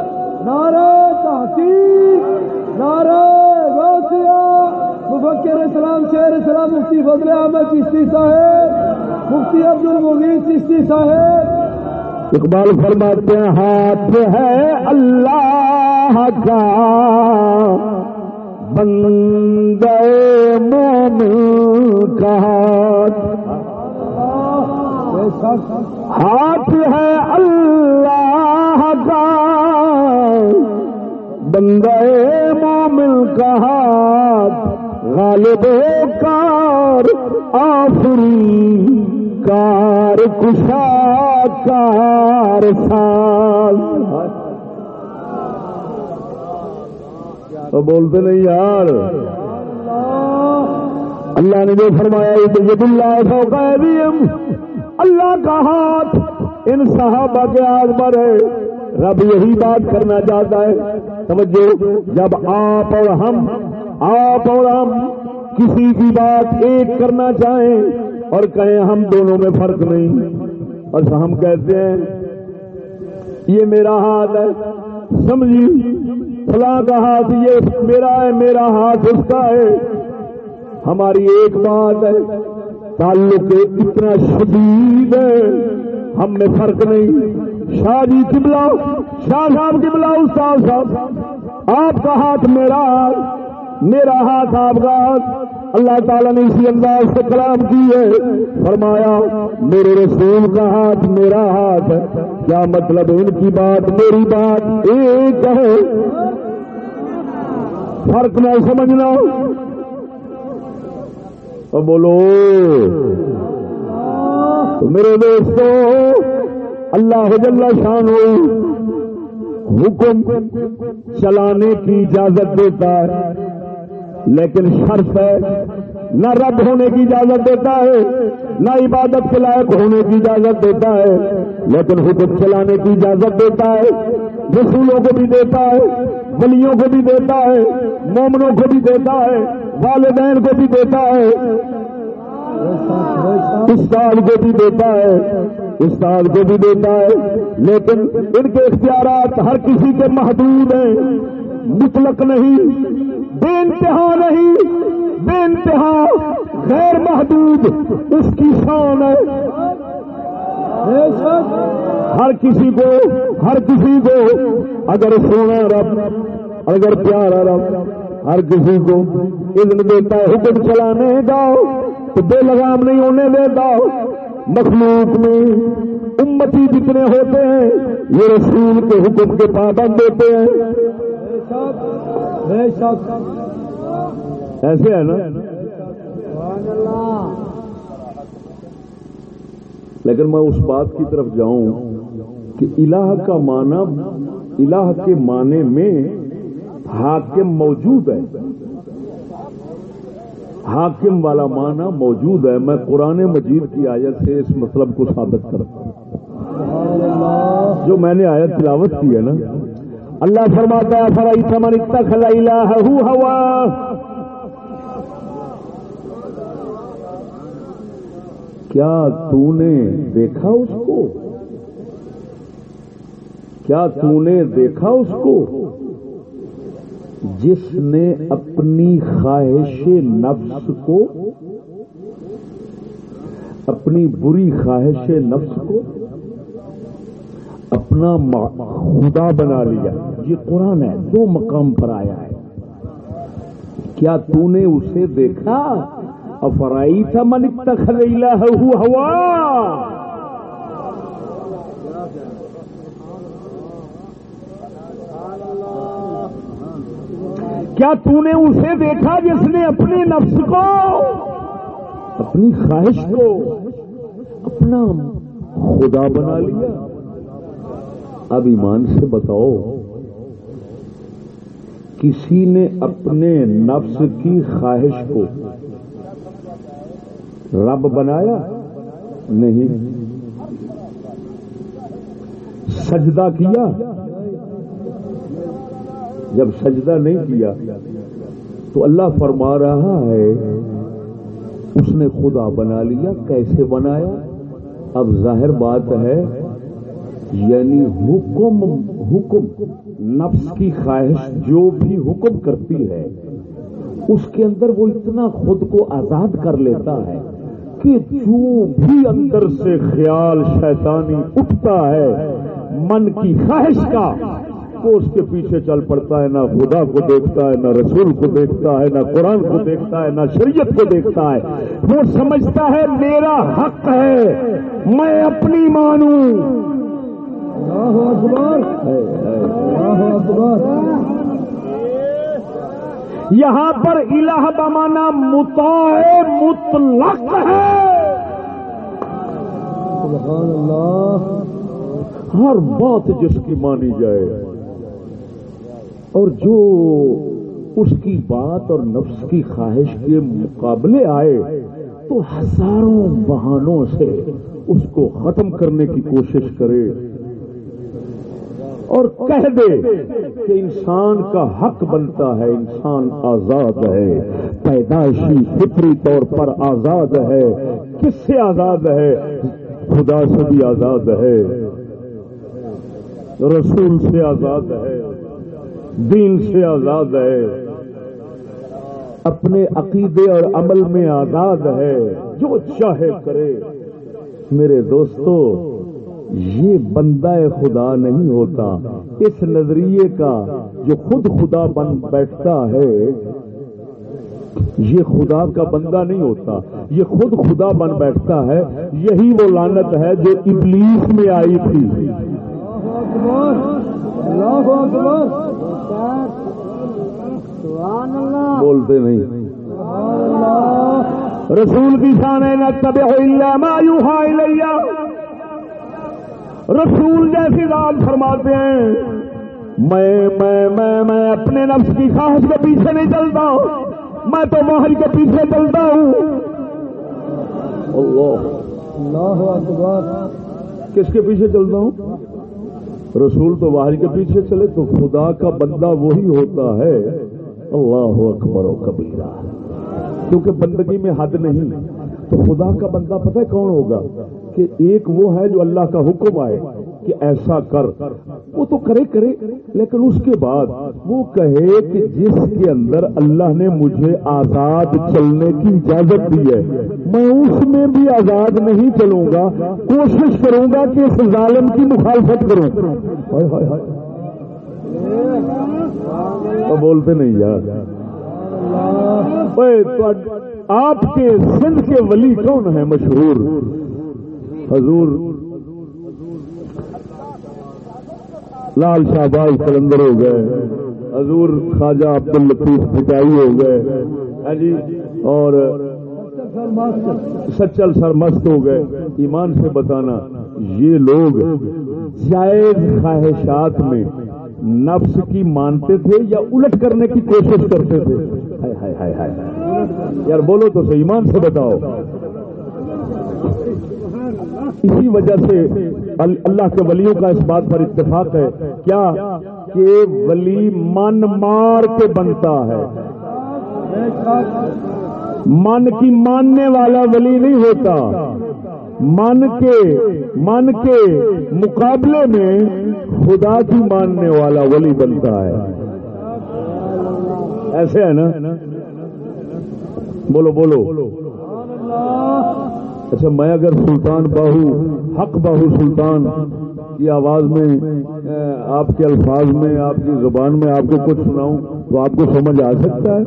نعرہ تحقیق نعرہ غوثیہ مفکر اسلام شہر اسلام مفتی فضل احمد چشتی صاحب مفتی عبد المغید چشتی صاحب اقبال فرماتے ہیں، ہاتھ ہے اللہ کا۔ بندے مومن کا ہاتھ۔ ہے اللہ کا۔ بندے مومن کا ہاتھ، غالب کار، آفری۔ کار کشا کار ساز تو بولتے نہیں یار۔ اللہ نے جو فرمایا، یہ اللہ فوق اللہ کا ہاتھ ان صحابہ کے آگ پر ہے۔ رب یہی بات کرنا چاہتا ہے۔ سمجھو جب آپ اور ہم، آپ اور ہم کسی کی بات ایک کرنا چاہیں اور کہیں ہم دونوں میں فرق نہیں۔ اور ہم کہتے ہیں، یہ میرا ہاتھ ہے۔ سمجھی؟ فلاں کا ہاتھ یہ میرا ہے، میرا ہاتھ اس کا ہے۔ ہماری ایک بات ہے، تعلق اتنا شدید ہے، ہم میں فرق نہیں۔ شاہ جی کبلا شاہ صاحب کبلا استاد صاحب، آپ کا ہاتھ میرا ہاتھ میرا ہاتھ آپ کا ہاتھ اللہ تعالیٰ نے اسی انداز سے کلام کی ہے۔ فرمایا، میرے رسول کا ہاتھ میرا ہاتھ، کیا مطلب ان کی بات میری بات ایک ہے؟ فرق نہ سمجھنا۔ اور بولو تو میرے دوستو، اللہ جل شان ہوئی حکم چلانے کی اجازت دیتا ہے۔ لیکن شرط ہے، نہ رب ہونے کی اجازت دیتا ہے، نہ عبادت کے لائق ہونے کی اجازت دیتا ہے، لیکن حکم چلانے کی اجازت دیتا ہے، رسولوں کو بھی دیتا ہے، ولیوں کو بھی دیتا ہے، مومنوں کو بھی دیتا ہے، والدین کو بھی دیتا ہے، استاد کو بھی دیتا ہے، استاد کو بھی دیتا ہے، لیکن ان کے اختیارات ہر کسی کے محدود ہیں، مطلق نہیں۔ بے انتہا نہیں، بے انتہا غیر محدود، اس کی شان ہے۔ ہر کسی کو، ہر کسی کو، اگر سونا رب، اگر پیارا رب، ہر کسی کو۔ اذن دیتا ہے حکم چلانے جاؤ تو بے لگام نہیں ہونے دیتا مخلوق میں امتی جتنے ہوتے ہیں، یہ رسول کے حکم کے پابند ہوتے ہیں۔ ایسے ہے نا؟ لیکن میں اس بات کی طرف جاؤں کہ الہ کا معنی الہ کے معنی میں حاکم موجود ہے۔ حاکم والا معنی موجود ہے۔ میں قرآن مجید کی آیت سے اس مطلب کو ثابت کرتا ہوں۔ جو میں نے آیت تلاوت کی ہے نا اللہ فرماتا ہے فرائی سمن اتخذ الہ ہوا کیا تو نے دیکھا اس کو؟ کیا تو نے دیکھا اس کو؟ جس نے اپنی خواہش نفس کو، اپنی بری خواہش نفس کو اپنا خدا بنا لیا۔ یہ قرآن ہے، دو مقام پر آیا ہے۔ کیا تو نے اسے دیکھا؟ افرائی تھا من اتخذ ہوا کیا تو نے اسے دیکھا جس نے اپنے نفس کو، اپنی خواہش کو، اپنا خدا بنا لیا؟ اب ایمان سے بتاؤ، کسی نے اپنے نفس کی خواہش کو رب بنایا؟ نہیں۔ سجدہ کیا؟ جب سجدہ نہیں کیا، تو اللہ فرما رہا ہے، اس نے خدا بنا لیا، کیسے بنایا؟ اب ظاہر بات ہے یعنی حکم حکم، نفس کی خواہش جو بھی حکم کرتی ہے، اس کے اندر وہ اتنا خود کو آزاد کر لیتا ہے کہ جو بھی اندر سے خیال شیطانی اٹھتا ہے، من کی خواہش کا، وہ اس کے پیچھے چل پڑتا ہے، نہ خدا کو دیکھتا ہے، نہ رسول کو دیکھتا ہے، نہ قرآن کو دیکھتا ہے، نہ شریعت کو دیکھتا ہے۔ وہ سمجھتا ہے، میرا حق ہے، میں اپنی مانوں۔ یہاں پر الہ بمانا متا مطلق ہے۔ ہر بات جس کی مانی جائے۔ اور جو اس کی بات اور نفس کی خواہش کے مقابلے آئے، تو ہزاروں بہانوں سے اس کو ختم کرنے کی کوشش کرے۔ اور کہہ دے کہ انسان کا حق بنتا ہے، انسان آزاد ہے۔ پیدائشی فطری طور پر آزاد ہے۔ کس سے آزاد ہے؟ خدا سے بھی آزاد ہے۔ رسول سے آزاد ہے۔ دین سے آزاد ہے۔ اپنے عقیدے اور عمل میں آزاد ہے۔ جو چاہے کرے۔ میرے دوستو یہ بندہ خدا نہیں ہوتا، اس نظریے کا جو خود خدا بن بیٹھتا ہے، یہ خدا کا بندہ نہیں ہوتا۔ یہ خود خدا بن بیٹھتا ہے، یہی وہ لانت ہے جو ابلیس میں آئی تھی۔ بولتے نہیں۔ رسول کی شان ہے، نہ تب مایو ہائی لیا رسول جیسی بات فرماتے ہیں۔ میں میں میں میں اپنے نفس کی خواہش کے پیچھے نہیں چلتا۔ میں تو محل کے پیچھے چلتا ہوں۔ اللہ۔ اللہ اکبر۔ کس کے پیچھے چلتا ہوں؟ رسول تو باہر کے پیچھے چلے تو خدا کا بندہ وہی ہوتا ہے۔ اللہ اکبر و کبیرہ۔ کیونکہ بندگی میں حد نہیں۔ تو خدا کا بندہ پتہ ہے کون ہوگا؟ کہ ایک وہ ہے جو اللہ کا حکم آئے کہ ایسا کر۔ وہ تو کرے کرے، لیکن اس کے بعد وہ کہے کہ جس کے اندر اللہ نے مجھے آزاد چلنے کی اجازت دی ہے، میں اس میں بھی آزاد نہیں چلوں گا۔ کوشش کروں گا کہ اس ظالم کی مخالفت کروں۔ بولتے نہیں یار۔ آپ کے سندھ کے ولی کون ہیں مشہور؟ حضور لال شاہ باز کلندر ہو گئے، حضور خواجہ عبد الطیف پٹائی ہو گئے ہاں جی اور سچل سر مست ہو گئے۔ ایمان سے بتانا، یہ لوگ جائز خواہشات میں نفس کی مانتے تھے یا الٹ کرنے کی کوشش کرتے تھے؟ یار بولو تو صحیح، ایمان سے بتاؤ۔ اسی وجہ سے اللہ کے ولیوں کا اس بات پر اتفاق ہے۔ کیا؟ کہ ولی من مار کے بنتا ہے۔ من کی ماننے والا ولی نہیں ہوتا۔ من کے من کے مقابلے میں خدا کی ماننے والا ولی بنتا ہے۔ ایسے ہے نا؟ بولو بولو۔ اچھا میں اگر سلطان باہو، حق باہو سلطان، کی آواز میں آپ کے الفاظ میں، آپ کی زبان میں آپ کو کچھ سناؤں تو آپ کو سمجھ آ سکتا ہے؟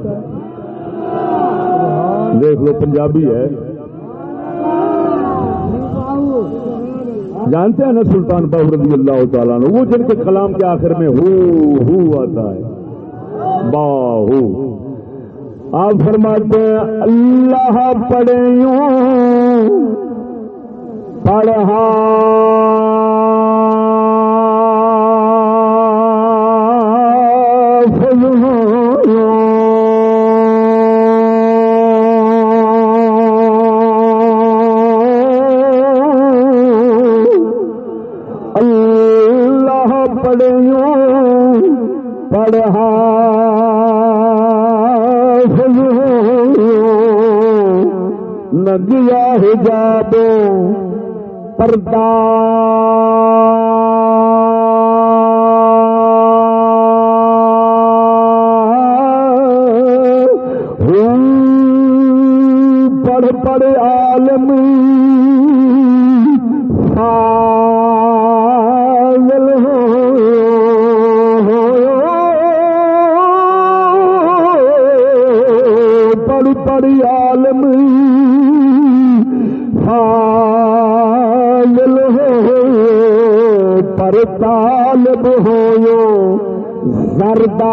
دیکھ لو، پنجابی ہے۔ جانتے ہیں نا سلطان باہو رضی اللہ تعالیٰ عنہ، وہ جن کے کلام کے آخر میں ہو ہو آتا ہے۔ باہو۔ آپ فرماتے ہیں اللہ پڑے یوں پڑھا۔ اللہ پڑے یوں پڑھا۔ نہ گیا حجابوں پردہ پر طالب ہو زردہ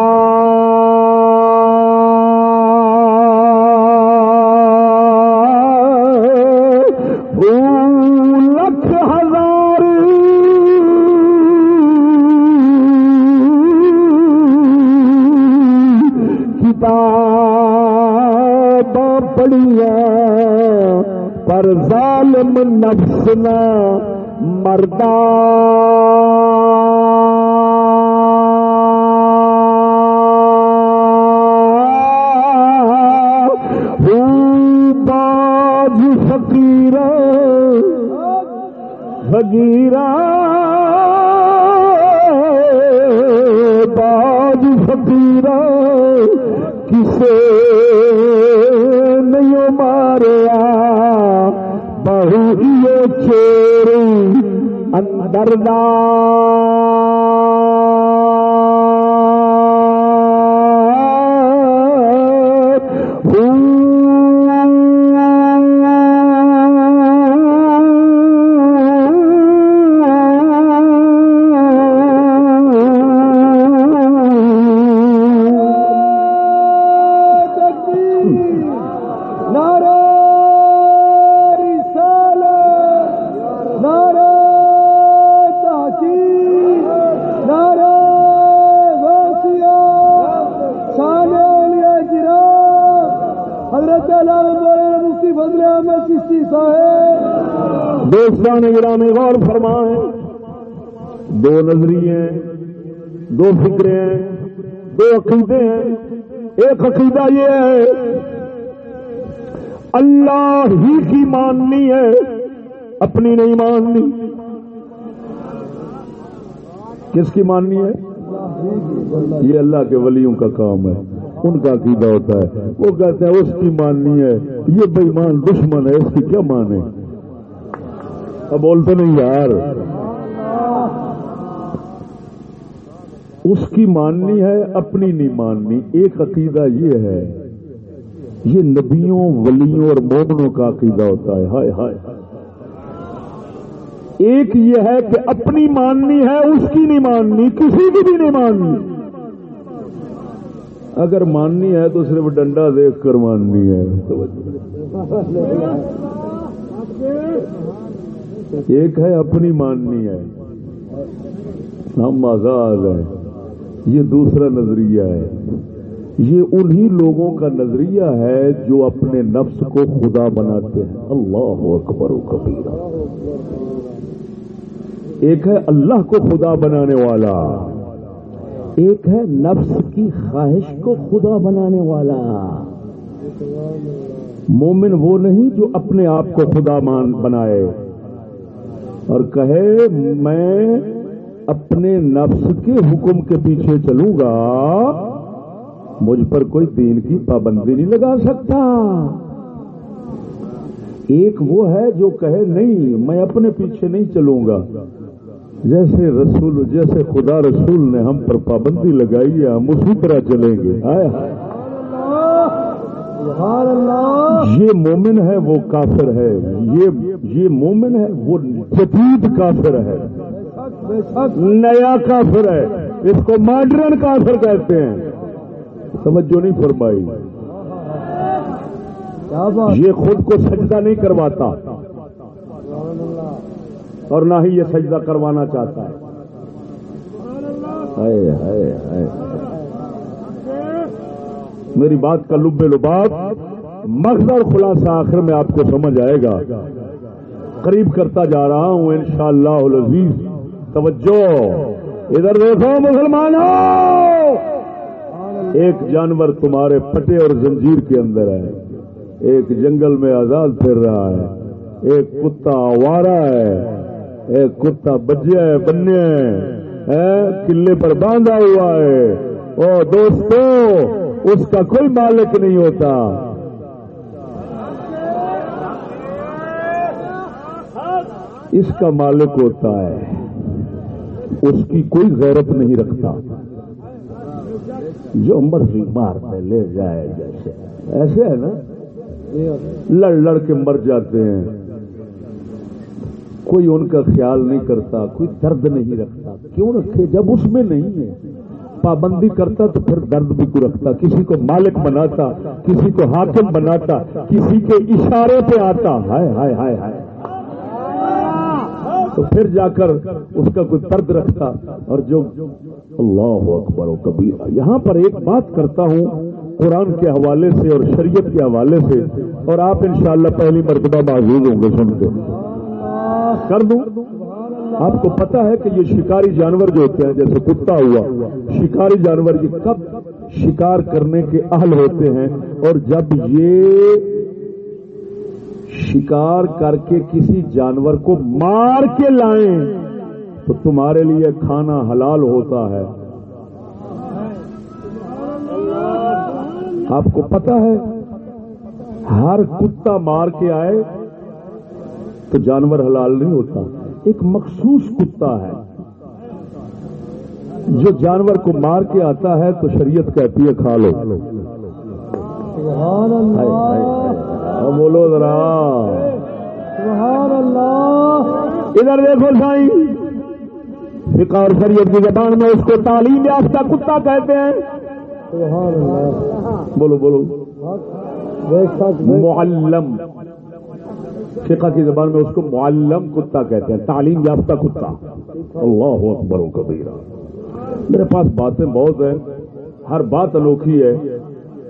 لکھ ہزار۔ کتاب پڑھیا پر ظالم نفس نہ مردہ۔ باج فقیر فقیرا باج فقیر کسے اندر گرامی غور فرمائیں دو نظریے ہیں، دو فکرے ہیں، دو عقیدے ہیں۔ ایک عقیدہ یہ ہے، اللہ ہی کی ماننی ہے، اپنی نہیں ماننی۔ کس کی ماننی ہے؟ یہ اللہ کے ولیوں کا کام ہے، ان کا عقیدہ ہوتا ہے۔ وہ کہتے ہیں، اس کی ماننی ہے، یہ بےمان دشمن ہے، اس کی کیا مانے اب بولتے نہیں یار۔ اس کی ماننی ہے، اپنی نہیں ماننی۔ ایک عقیدہ یہ ہے، یہ نبیوں، ولیوں اور مومنوں کا عقیدہ ہوتا ہے۔ ہائے ہائے۔ ایک یہ ہے کہ اپنی ماننی ہے، اس کی نہیں ماننی، کسی کی بھی نہیں ماننی۔ اگر ماننی ہے تو صرف ڈنڈا دیکھ کر ماننی ہے۔ ایک ہے اپنی ماننی ہے۔ ہم آزاد ہیں۔ یہ دوسرا نظریہ ہے۔ یہ انہی لوگوں کا نظریہ ہے جو اپنے نفس کو خدا بناتے ہیں۔ اللہ اکبر و کبیرہ۔ ایک ہے اللہ کو خدا بنانے والا۔ ایک ہے نفس کی خواہش کو خدا بنانے والا۔ مومن وہ نہیں جو اپنے آپ کو خدا مان بنائے۔ اور کہے، میں اپنے نفس کے حکم کے پیچھے چلوں گا، مجھ پر کوئی دین کی پابندی نہیں لگا سکتا. ایک وہ ہے جو کہے، نہیں، میں اپنے پیچھے نہیں چلوں گا۔ جیسے رسول، جیسے خدا رسول نے ہم پر پابندی لگائی ہے، ہم اسی طرح چلیں گے۔ آئے یہ مومن ہے وہ کافر ہے۔ یہ مومن ہے وہ جدید کافر ہے۔ نیا کافر ہے۔ اس کو ماڈرن کافر کہتے ہیں۔ توجہ نہیں فرمائی۔ یہ خود کو سجدہ نہیں کرواتا۔ اور نہ ہی یہ سجدہ کروانا چاہتا ہے۔ میری بات کا لب لباب مغز اور خلاصہ آخر میں آپ کو سمجھ آئے گا۔ قریب کرتا جا رہا ہوں انشاءاللہ العزیز۔ توجہ۔ ادھر دیکھو مسلمانوں، ایک جانور تمہارے پٹے اور زنجیر کے اندر ہے۔ ایک جنگل میں آزاد پھر رہا ہے۔ ایک کتا آوارا ہے۔ ایک کتا بجیا ہے، بنیا ہے۔ قلعے پر باندھا ہوا ہے۔ او دوستو اس کا کوئی مالک نہیں ہوتا۔ اس کا مالک ہوتا ہے۔ اس کی کوئی غیرت نہیں رکھتا۔ جو مرضی مار پہ لے جائے جیسے۔ ایسے ہے نا؟ لڑ لڑ کے مر جاتے ہیں۔ کوئی ان کا خیال نہیں کرتا، کوئی درد نہیں رکھتا۔ کیوں رکھے؟ جب اس میں نہیں ہے۔ پابندی کرتا تو پھر درد بھی کو رکھتا، کسی کو مالک بناتا، کسی کو حاکم بناتا، کسی کے اشارے پہ آتا، ہائے ہائے ہائے ہائے۔ تو پھر جا کر اس کا کوئی درد رکھتا اور جو اللہ اکبر و کبیر۔ یہاں پر ایک بات کرتا ہوں قرآن کے حوالے سے اور شریعت کے حوالے سے، اور آپ انشاءاللہ پہلی مرتبہ موجود ہوں گے، سن کے۔ کر دوں؟ آپ کو پتا ہے کہ یہ شکاری جانور جو ہوتے ہیں، جیسے کتا ہوا، شکاری جانور یہ کب شکار کرنے کے اہل ہوتے ہیں اور جب یہ شکار کر کے کسی جانور کو مار کے لائیں، تو تمہارے لیے کھانا حلال ہوتا ہے۔ آپ کو پتا ہے، ہر کتا مار کے آئے تو جانور حلال نہیں ہوتا۔ ایک مخصوص کتا ہے۔ جو جانور کو مار کے آتا ہے تو شریعت کہتی ہے کھا لو۔ بولو ذرا۔ ادھر دیکھو سائی۔ فقہ اور شریعت کی زبان میں اس کو تعلیم یافتہ کتا کہتے ہیں۔ بولو بولو۔ معلم فقہ کی زبان میں اس کو معلم کتا کہتے ہیں، تعلیم یافتہ کتا۔ اللہ اکبر و کبیرہ۔ میرے پاس باتیں بہت ہیں، ہر بات انوکھی ہے،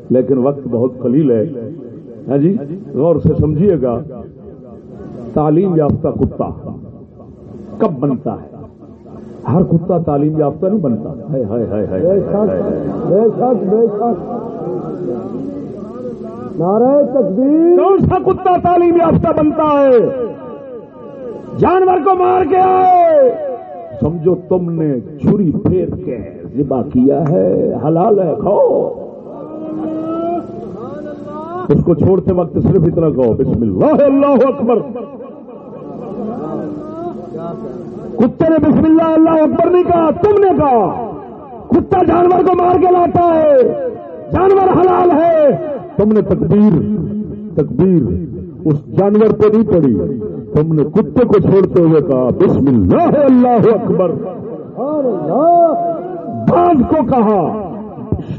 لیکن وقت بہت قلیل ہے۔ ہاں جی غور سے سمجھیے گا۔ تعلیم یافتہ کتا کب بنتا ہے؟ ہر کتا تعلیم یافتہ نہیں بنتا۔ نعرہ تکبیر. کون سا کتا تعلیم یافتہ بنتا ہے؟ جانور کو مار کے آئے. سمجھو تم نے چھری پھیر کے ذبح کیا ہے، حلال ہے، کھاؤ. اس کو چھوڑتے وقت صرف اتنا کہو، بسم اللہ اللہ اکبر. کتے نے بسم اللہ اللہ اکبر نہیں کہا، تم نے کہا، کتا جانور کو مار کے لاتا ہے، جانور حلال ہے تم نے تکبیر تکبیر، اس جانور پہ نہیں پڑی۔ تم نے کتے کو چھوڑتے ہوئے کہا بسم اللہ اللہ اکبر! باز کو کہا،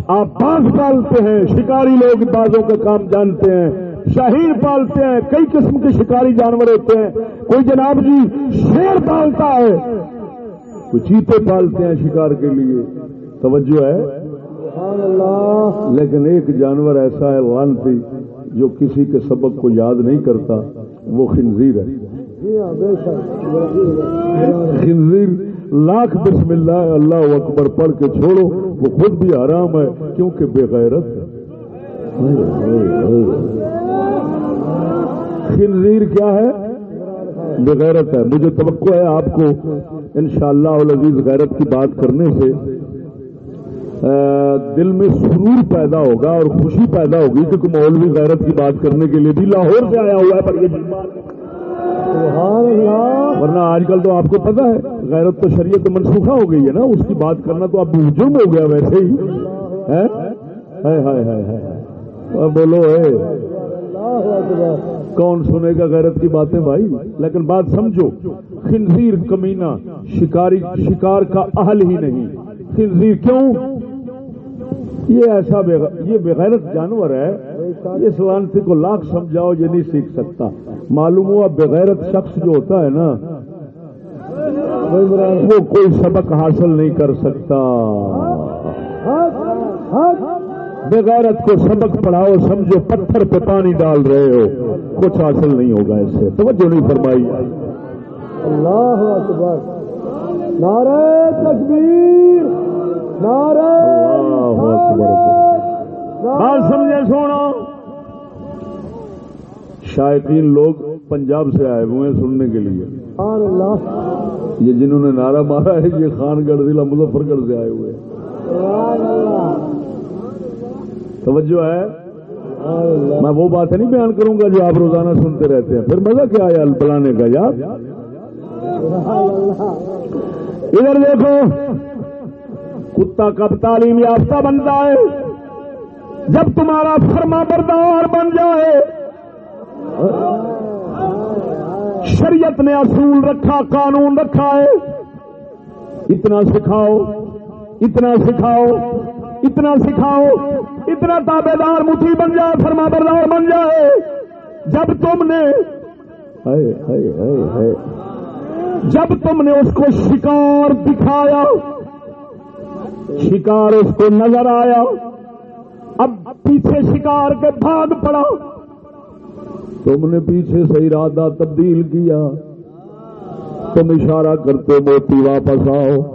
آپ باز پالتے ہیں، شکاری لوگ بازوں کا کام جانتے ہیں شاہین پالتے ہیں، کئی قسم کے شکاری جانور ہوتے ہیں۔ کوئی جناب جی شیر پالتا ہے۔ کوئی چیتے پالتے ہیں شکار کے لیے۔ توجہ ہے۔ لیکن ایک جانور ایسا ہے وانتی جو کسی کے سبق کو یاد نہیں کرتا، وہ خنزیر ہے۔ خنزیر، لاکھ بسم اللہ اللہ اکبر پڑھ کے چھوڑو، وہ خود بھی حرام ہے کیونکہ بے غیرت ہے۔ خنزیر کیا ہے؟ بے غیرت ہے۔ مجھے توقع ہے آپ کو انشاءاللہ العزیز غیرت کی بات کرنے سے دل میں سرور پیدا ہوگا اور خوشی پیدا ہوگی کیونکہ مولوی غیرت کی بات کرنے کے لیے بھی لاہور سے آیا ہوا ہے پر یہ ورنہ آج کل تو آپ کو پتا ہے غیرت تو شریعت منسوخہ ہو گئی ہے نا اس کی بات کرنا تو اب جرم ہو گیا ویسے ہی۔ بولو کون سنے گا غیرت کی باتیں بھائی؟ لیکن بات سمجھو خنزیر کمینہ شکاری شکار کا اہل ہی نہیں۔ خنزیر کیوں؟ یہ ایسا یہ بغیرت جانور ہے یہ سلامتی کو لاکھ سمجھاؤ، یہ نہیں سیکھ سکتا۔ معلوم ہوا بغیرت شخص جو ہوتا ہے نا، وہ کوئی سبق حاصل نہیں کر سکتا۔ بغیرت کو سبق پڑھاؤ، سمجھو، پتھر پہ پانی ڈال رہے ہو۔ کچھ حاصل نہیں ہوگا اس سے۔ توجہ نہیں فرمائی۔ اللہ اکبر۔ نعرہ تکبیر۔ بات سمجھے سونا. شائقین لوگ پنجاب سے آئے ہوئے ہیں سننے کے لیے. یہ جنہوں نے نعرہ مارا ہے یہ خان گڑھ ضلع مظفر گڑھ سے آئے ہوئے توجہ ہے؟ میں وہ بات نہیں بیان کروں گا جو آپ روزانہ سنتے رہتے ہیں. پھر مزہ کیا آیا بلانے کا یار؟ ادھر دیکھو. کتا کب تعلیم یافتہ بنتا ہے جب تمہارا فرما بردار بن جائے۔ شریعت نے اصول رکھا، قانون رکھا ہے۔ اتنا سکھاؤ اتنا سکھاؤ اتنا سکھاؤ، اتنا تابے دار مٹھی بن جائے، فرما بردار بن جائے۔ جب تم نے جب تم نے اس کو شکار دکھایا شکار اس کو نظر آیا۔ اب پیچھے شکار کے بھاگ پڑا۔ تم نے پیچھے سے ارادہ تبدیل کیا۔ تم اشارہ کرتے موتی واپس آؤ۔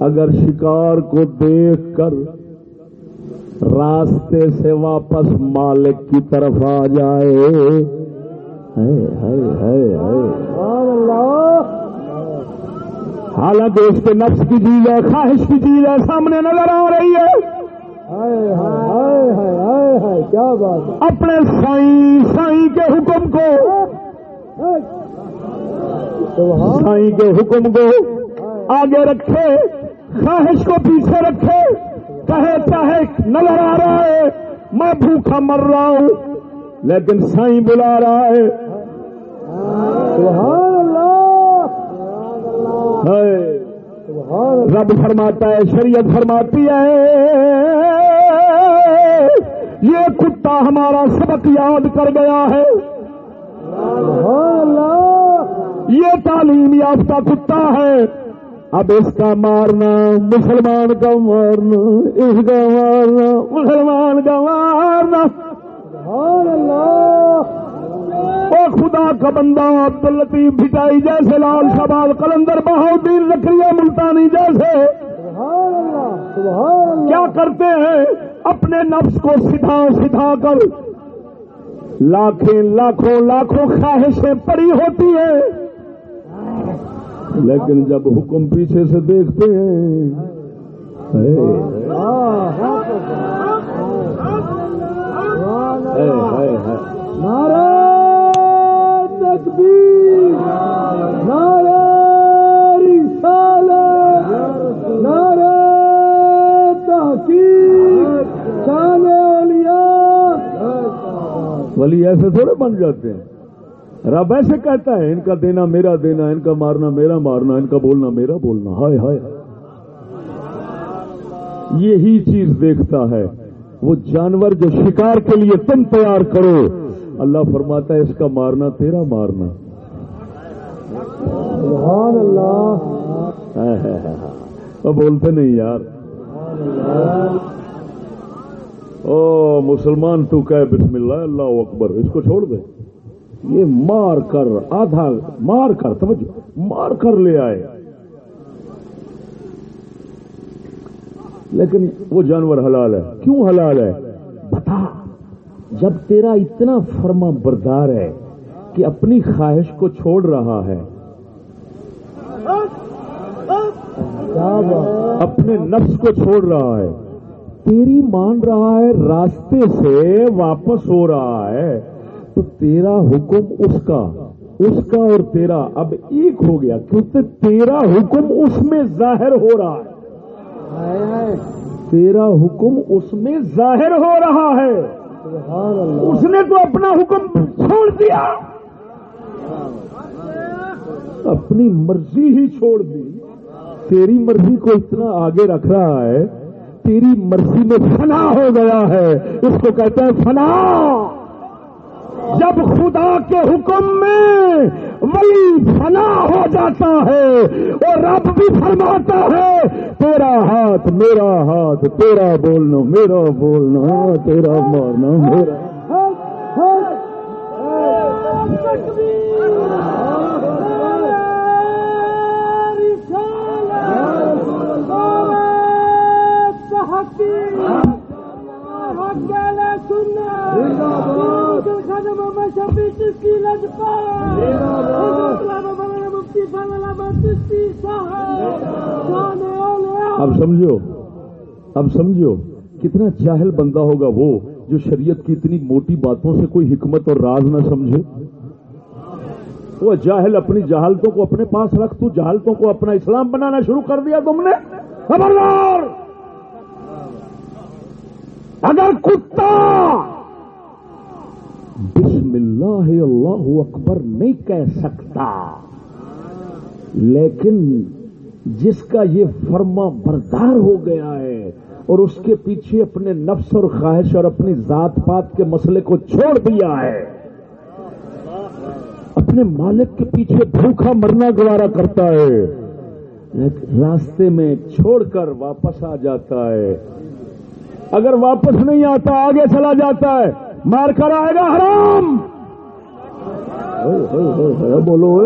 اگر شکار کو دیکھ کر راستے سے واپس مالک کی طرف آ جائے۔ ہائے ہائے ہائے ہائے۔ اللہ۔ حالانکہ اس کے نفس کی چیز ہے خواہش کی چیز ہے سامنے نظر آ رہی ہے۔ اپنے سائیں سائیں کے حکم کو۔ سائیں کے حکم کو آگے رکھے خواہش کو پیچھے رکھے۔ کہے چاہے نظر آ رہا ہے میں بھوکا مر رہا ہوں لیکن سائیں بلا رہا ہے سبحان اللہ ہے سبحان اللہ رب فرماتا ہے، شریعت فرماتی ہے، یہ کتا ہمارا سبق یاد کر گیا ہے۔ یہ تعلیم یافتہ کتا ہے۔ اب اس کا مارنا مسلمان کا مارنا، اس کا مارنا مسلمان کا مارنا۔ اللہ او خدا کا بندہ عبد الطیف بھٹائی جیسے لال شباب قلندر بہاؤدین زکریہ ملتانی جیسے۔ کیا کرتے ہیں؟ اپنے نفس کو سدھا سدھا کر۔ لاکھیں لاکھوں لاکھوں خواہشیں پڑی ہوتی ہیں۔ لیکن جب حکم پیچھے سے دیکھتے ہیں۔ تکبیر نعرہ نعرہ تحقیق شان اولیاء ولی ایسے تھوڑے بن جاتے ہیں۔ رب ایسے کہتا ہے، ان کا دینا میرا دینا، ان کا مارنا میرا مارنا، ان کا بولنا میرا بولنا۔ ہائے ہائے۔ یہی چیز دیکھتا ہے۔ وہ جانور جو شکار کے لیے تم تیار کرو اللہ فرماتا ہے اس کا مارنا تیرا مارنا۔ سبحان اللہ۔ بولتے نہیں یار۔ او مسلمان تو کہے بسم اللہ اللہ اکبر۔ اس کو چھوڑ دے۔ یہ مار کر آدھا مار کر توجہ مار کر لے آئے۔ لیکن وہ جانور حلال ہے۔ کیوں حلال ہے؟ بتا۔ جب تیرا اتنا فرما بردار ہے کہ اپنی خواہش کو چھوڑ رہا ہے، اپنے نفس کو چھوڑ رہا ہے۔ تیری مان رہا ہے، راستے سے واپس ہو رہا ہے۔ تو تیرا حکم اس کا اس کا اور تیرا اب ایک ہو گیا، کیونکہ تیرا حکم اس میں ظاہر ہو رہا ہے۔ تیرا حکم اس میں ظاہر ہو رہا ہے۔ اس نے تو اپنا حکم چھوڑ دیا۔ اپنی مرضی ہی چھوڑ دی۔ تیری مرضی کو اتنا آگے رکھ رہا ہے، تیری مرضی میں فنا ہو گیا ہے۔ اس کو کہتا ہے فنا۔ جب خدا کے حکم میں وہی فنا ہو جاتا ہے اور رب بھی فرماتا ہے، تیرا ہاتھ میرا ہاتھ، تیرا بولنا میرا بولنا، تیرا مارنا میرا۔ اب سمجھو اب سمجھو، کتنا جاہل بندہ ہوگا وہ جو شریعت کی اتنی موٹی باتوں سے کوئی حکمت اور راز نہ سمجھے؟ وہ جاہل اپنی جہالتوں کو اپنے پاس رکھ، تو جہالتوں کو اپنا اسلام بنانا شروع کر دیا تم نے؟ خبردار! اگر کتا بسم اللہ اللہ اکبر نہیں کہہ سکتا، لیکن جس کا یہ فرما بردار ہو گیا ہے اور اس کے پیچھے اپنے نفس اور خواہش اور اپنی ذات پات کے مسئلے کو چھوڑ دیا ہے، اپنے مالک کے پیچھے بھوکا مرنا گوارا کرتا ہے راستے میں چھوڑ کر واپس آ جاتا ہے۔ اگر واپس نہیں آتا، آگے چلا جاتا ہے۔ مار کر آئے گا حرام۔ بولو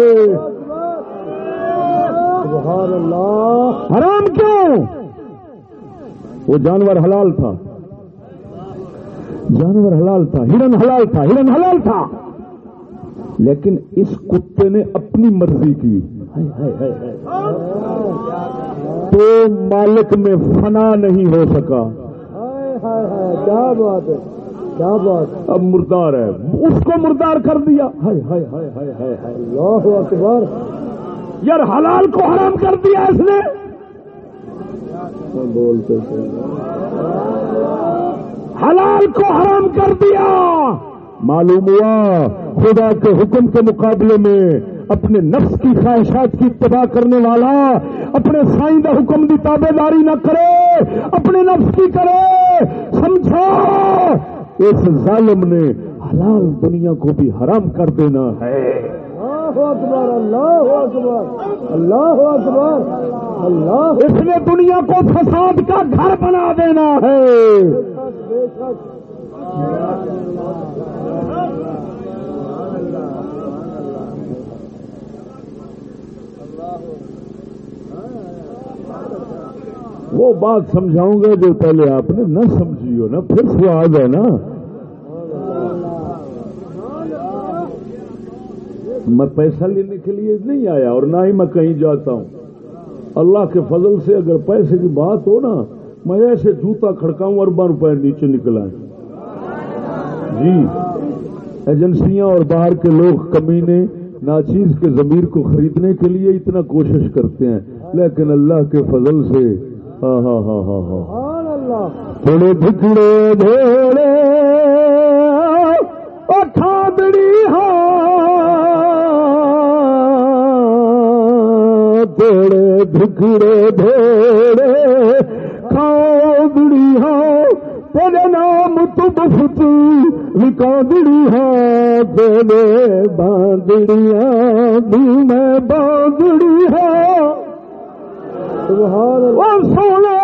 اللہ۔ حرام کیوں؟ وہ جانور حلال تھا۔ جانور حلال تھا، ہرن حلال تھا، ہرن حلال تھا۔ لیکن اس کتے نے اپنی مرضی کی۔ تو مالک میں فنا نہیں ہو سکا۔ کیا بات ہے؟ کیا بات اب مردار ہے۔ اس کو مردار کر دیا۔ اللہ اکبر۔ یار حلال کو حرام کر دیا اس نے۔ بولتے حلال کو حرام کر دیا۔ معلوم ہوا خدا کے حکم کے مقابلے میں اپنے نفس کی خواہشات کی اتباع کرنے والا اپنے سائندہ حکم کی تابے داری نہ کرے اپنے نفس کی کرے سمجھو اس ظالم نے حلال دنیا کو بھی حرام کر دینا ہے۔ اللہ اکبر اللہ اکبر اللہ اکبر اللہ اس نے دنیا کو فساد کا گھر بنا دینا ہے۔ وہ بات سمجھاؤں گا جو پہلے آپ نے نہ سمجھی ہو نا پھر سواد ہے نا۔ میں پیسہ لینے کے لیے نہیں آیا اور نہ ہی میں کہیں جاتا ہوں۔ اللہ کے فضل سے اگر پیسے کی بات ہو نا، میں ایسے جوتا کھڑکاؤں اربا روپے نیچے نکلا جی ایجنسیاں اور باہر کے لوگ کمینے ناچیز کے ضمیر کو خریدنے کے لیے اتنا کوشش کرتے ہیں، لیکن اللہ کے فضل سے ہاں ہاں ہاں ہاں ہاں اللہ تھوڑے بکڑے بھوڑے اور کھادڑی ہاں تھوڑے بکڑے بھوڑے کھادڑی ہاں تیرے نام تو بفت وکادڑی ہاں تیرے باندڑیاں بھی میں باندڑی ہاں سونا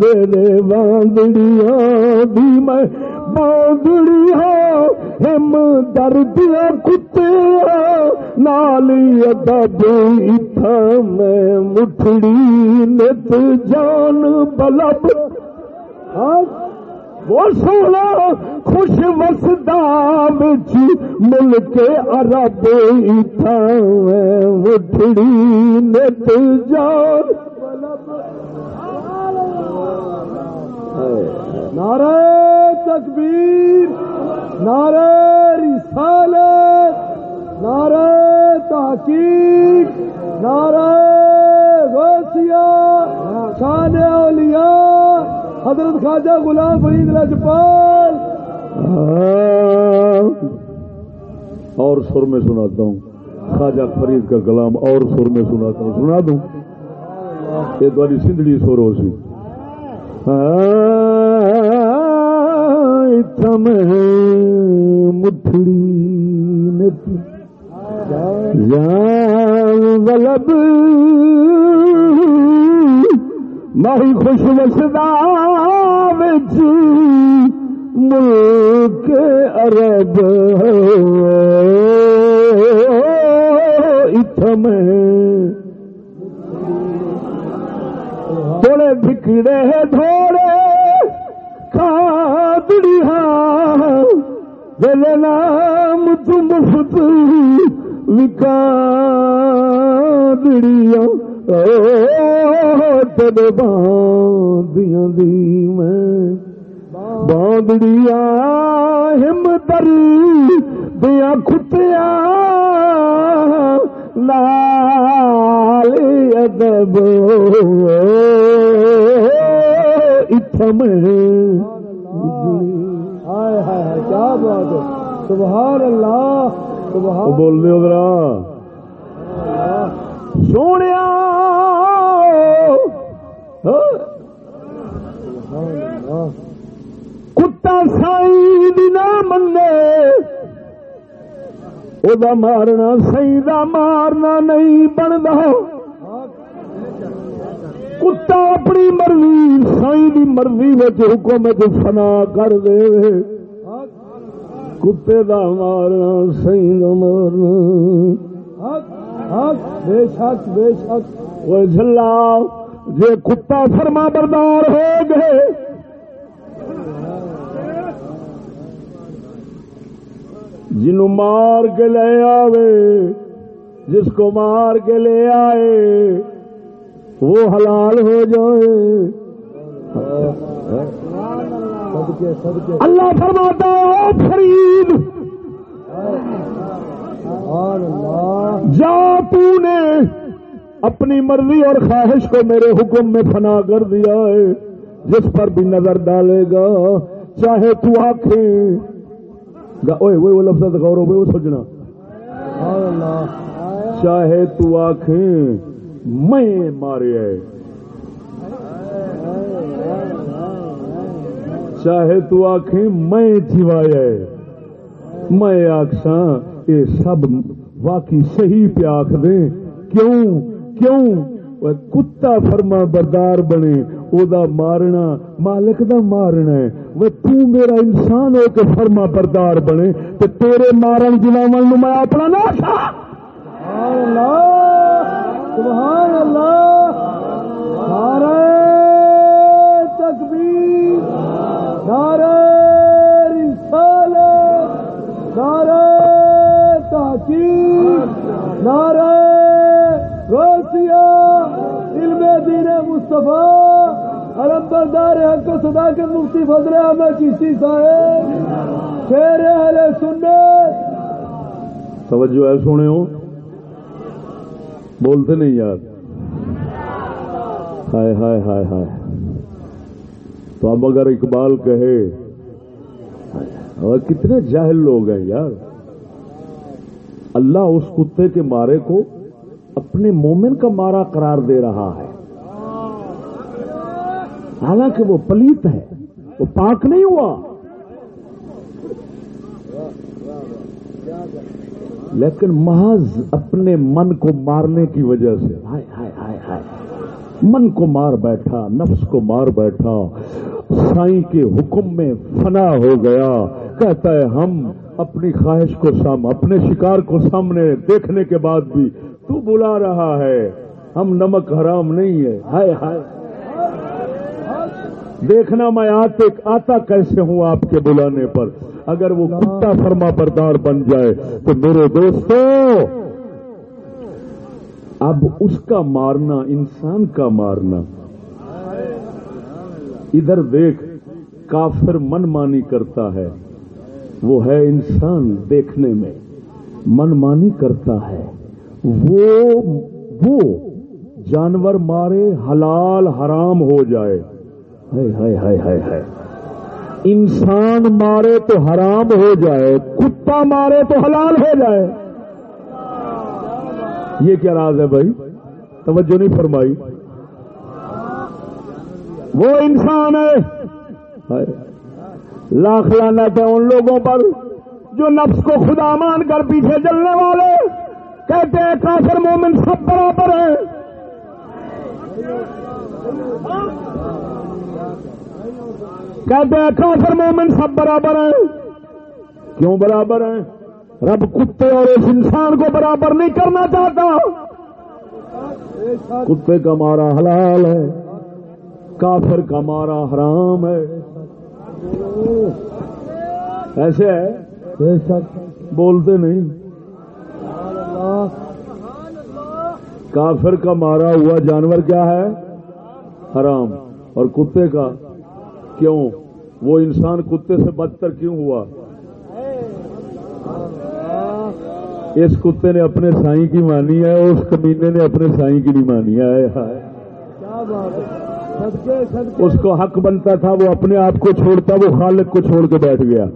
دے باندڑیا بھی میں باندڑیا ہم دردیا کتے نالی ادب اتھا میں مٹھڑی نت جان بلب۔ ہاں؟ وہ سونا خوش وسدا بچ ملک عرب اتھا میں نت جان۔ نعرہ تکبیر، نعرہ رسالت، نعرہ تحقیق۔ حضرت خواجہ غلام فرید لجپال ہاں۔ اور سر میں سناتا ہوں۔ خواجہ فرید کا کلام اور سر میں سناتا ہوں۔ سنا دوں۔ یہ تاری سندڑی سور ہو سی۔ تم مٹھڑی نتی جان ماہی خوش وسدا بچ جی، ملک عرب اتم تھوڑے بکڑے دھوڑے کھادڑی ہاں دل نام تم مفت وکادڑیاں تب باندیاں دی میں باندڑیا ہم دری دیا کتیا لال ادب اتم ہائے ہائے ہائے کیا بات ہے سبحان اللہ سبحان بول اللہ کتا سائی دی نہ منے۔ وہ مارنا سی دا مارنا نہیں بنتا کتا اپنی مرضی سائی دی مرضی وچ حکومت فنا کر دے۔ کتے دا مارنا سی دا مارنا۔ حق حق بے شک بے شک۔ وہ جلا جے کتا فرما بردار ہو گئے۔ جنو مار کے لے آوے، جس کو مار کے لے آئے، وہ حلال ہو جائے۔ اللہ فرماتا ہے فرید، جا تو نے اپنی مرضی اور خواہش کو میرے حکم میں فنا کر دیا ہے، جس پر بھی نظر ڈالے گا، چاہے تو آخے گا اوے وہ لفظ غور ہو وہ سوچنا۔ چاہے تو آخیں میں مارے۔ چاہے تو آخیں میں جیوایا ہے میں آخساں یہ سب واقعی صحیح پہ آخ دیں۔ کیوں؟ کیوں وہ کتا فرما بردار بنے او دا مارنا، مالک دا مارنا ہے۔ وہ تو میرا انسان ہو کے فرما بردار بنے تو تیرے مارن جلاون میں اپنا نہ تھا سبحان اللہ، سبحان بردار حق و صداقت مفتی فضل احمد چیشتی صاحب، شیر اہل سنت۔ توجہ ہے سونے ہو؟ بولتے نہیں یار۔ ہائے ہائے ہائے ہائے۔ تو اب اگر اقبال کہے، اور کتنے جاہل لوگ ہیں یار۔ اللہ اس کتے کے مارے کو اپنے مومن کا مارا قرار دے رہا ہے۔ حالانکہ وہ پلیت ہے، وہ پاک نہیں ہوا۔ لیکن محض اپنے من کو مارنے کی وجہ سے، ہائے ہائے ہائے ہائے۔ من کو مار بیٹھا، نفس کو مار بیٹھا سائی کے حکم میں فنا ہو گیا۔ کہتا ہے، ہم اپنی خواہش کو سام، اپنے شکار کو سامنے دیکھنے کے بعد بھی تو بلا رہا ہے۔ ہم نمک حرام نہیں ہے۔ ہائے ہائے۔ دیکھنا میں آتے آتا کیسے ہوں آپ کے بلانے پر۔ اگر وہ کتا فرما بردار بن جائے تو میرے دوستو، اب اس کا مارنا، انسان کا مارنا۔ ادھر دیکھ، کافر من مانی کرتا ہے۔ وہ ہے انسان دیکھنے میں۔ من مانی کرتا ہے۔ وہ وہ جانور مارے، حلال، حرام ہو جائے۔ انسان مارے تو حرام ہو جائے، کتا مارے تو حلال ہو جائے۔ یہ کیا راز ہے بھائی؟ توجہ نہیں فرمائی۔ وہ انسان ہے۔ لاکھ لانا ہے ان لوگوں پر جو نفس کو خدا مان کر پیچھے چلنے والے۔ کہتے ہیں کافر مومن سب برابر ہیں۔ کہتے ہیں، کافر مومن سب برابر ہیں۔ کیوں برابر ہیں؟ رب کتے اور اس انسان کو برابر نہیں کرنا چاہتا۔ کتے کا مارا حلال ہے، کافر کا مارا حرام ہے۔ ایسے ہے؟ بولتے نہیں۔ کافر کا مارا ہوا جانور کیا ہے؟ حرام۔ اور کتے کا کیوں؟ وہ انسان کتے سے بدتر کیوں ہوا؟ اس کتے نے اپنے سائی کی مانی ہے، اس کمینے نے اپنے سائی کی نہیں مانی ہے۔ اس کو حق بنتا تھا، وہ اپنے آپ کو چھوڑتا، وہ خالق کو چھوڑ کے بیٹھ گیا۔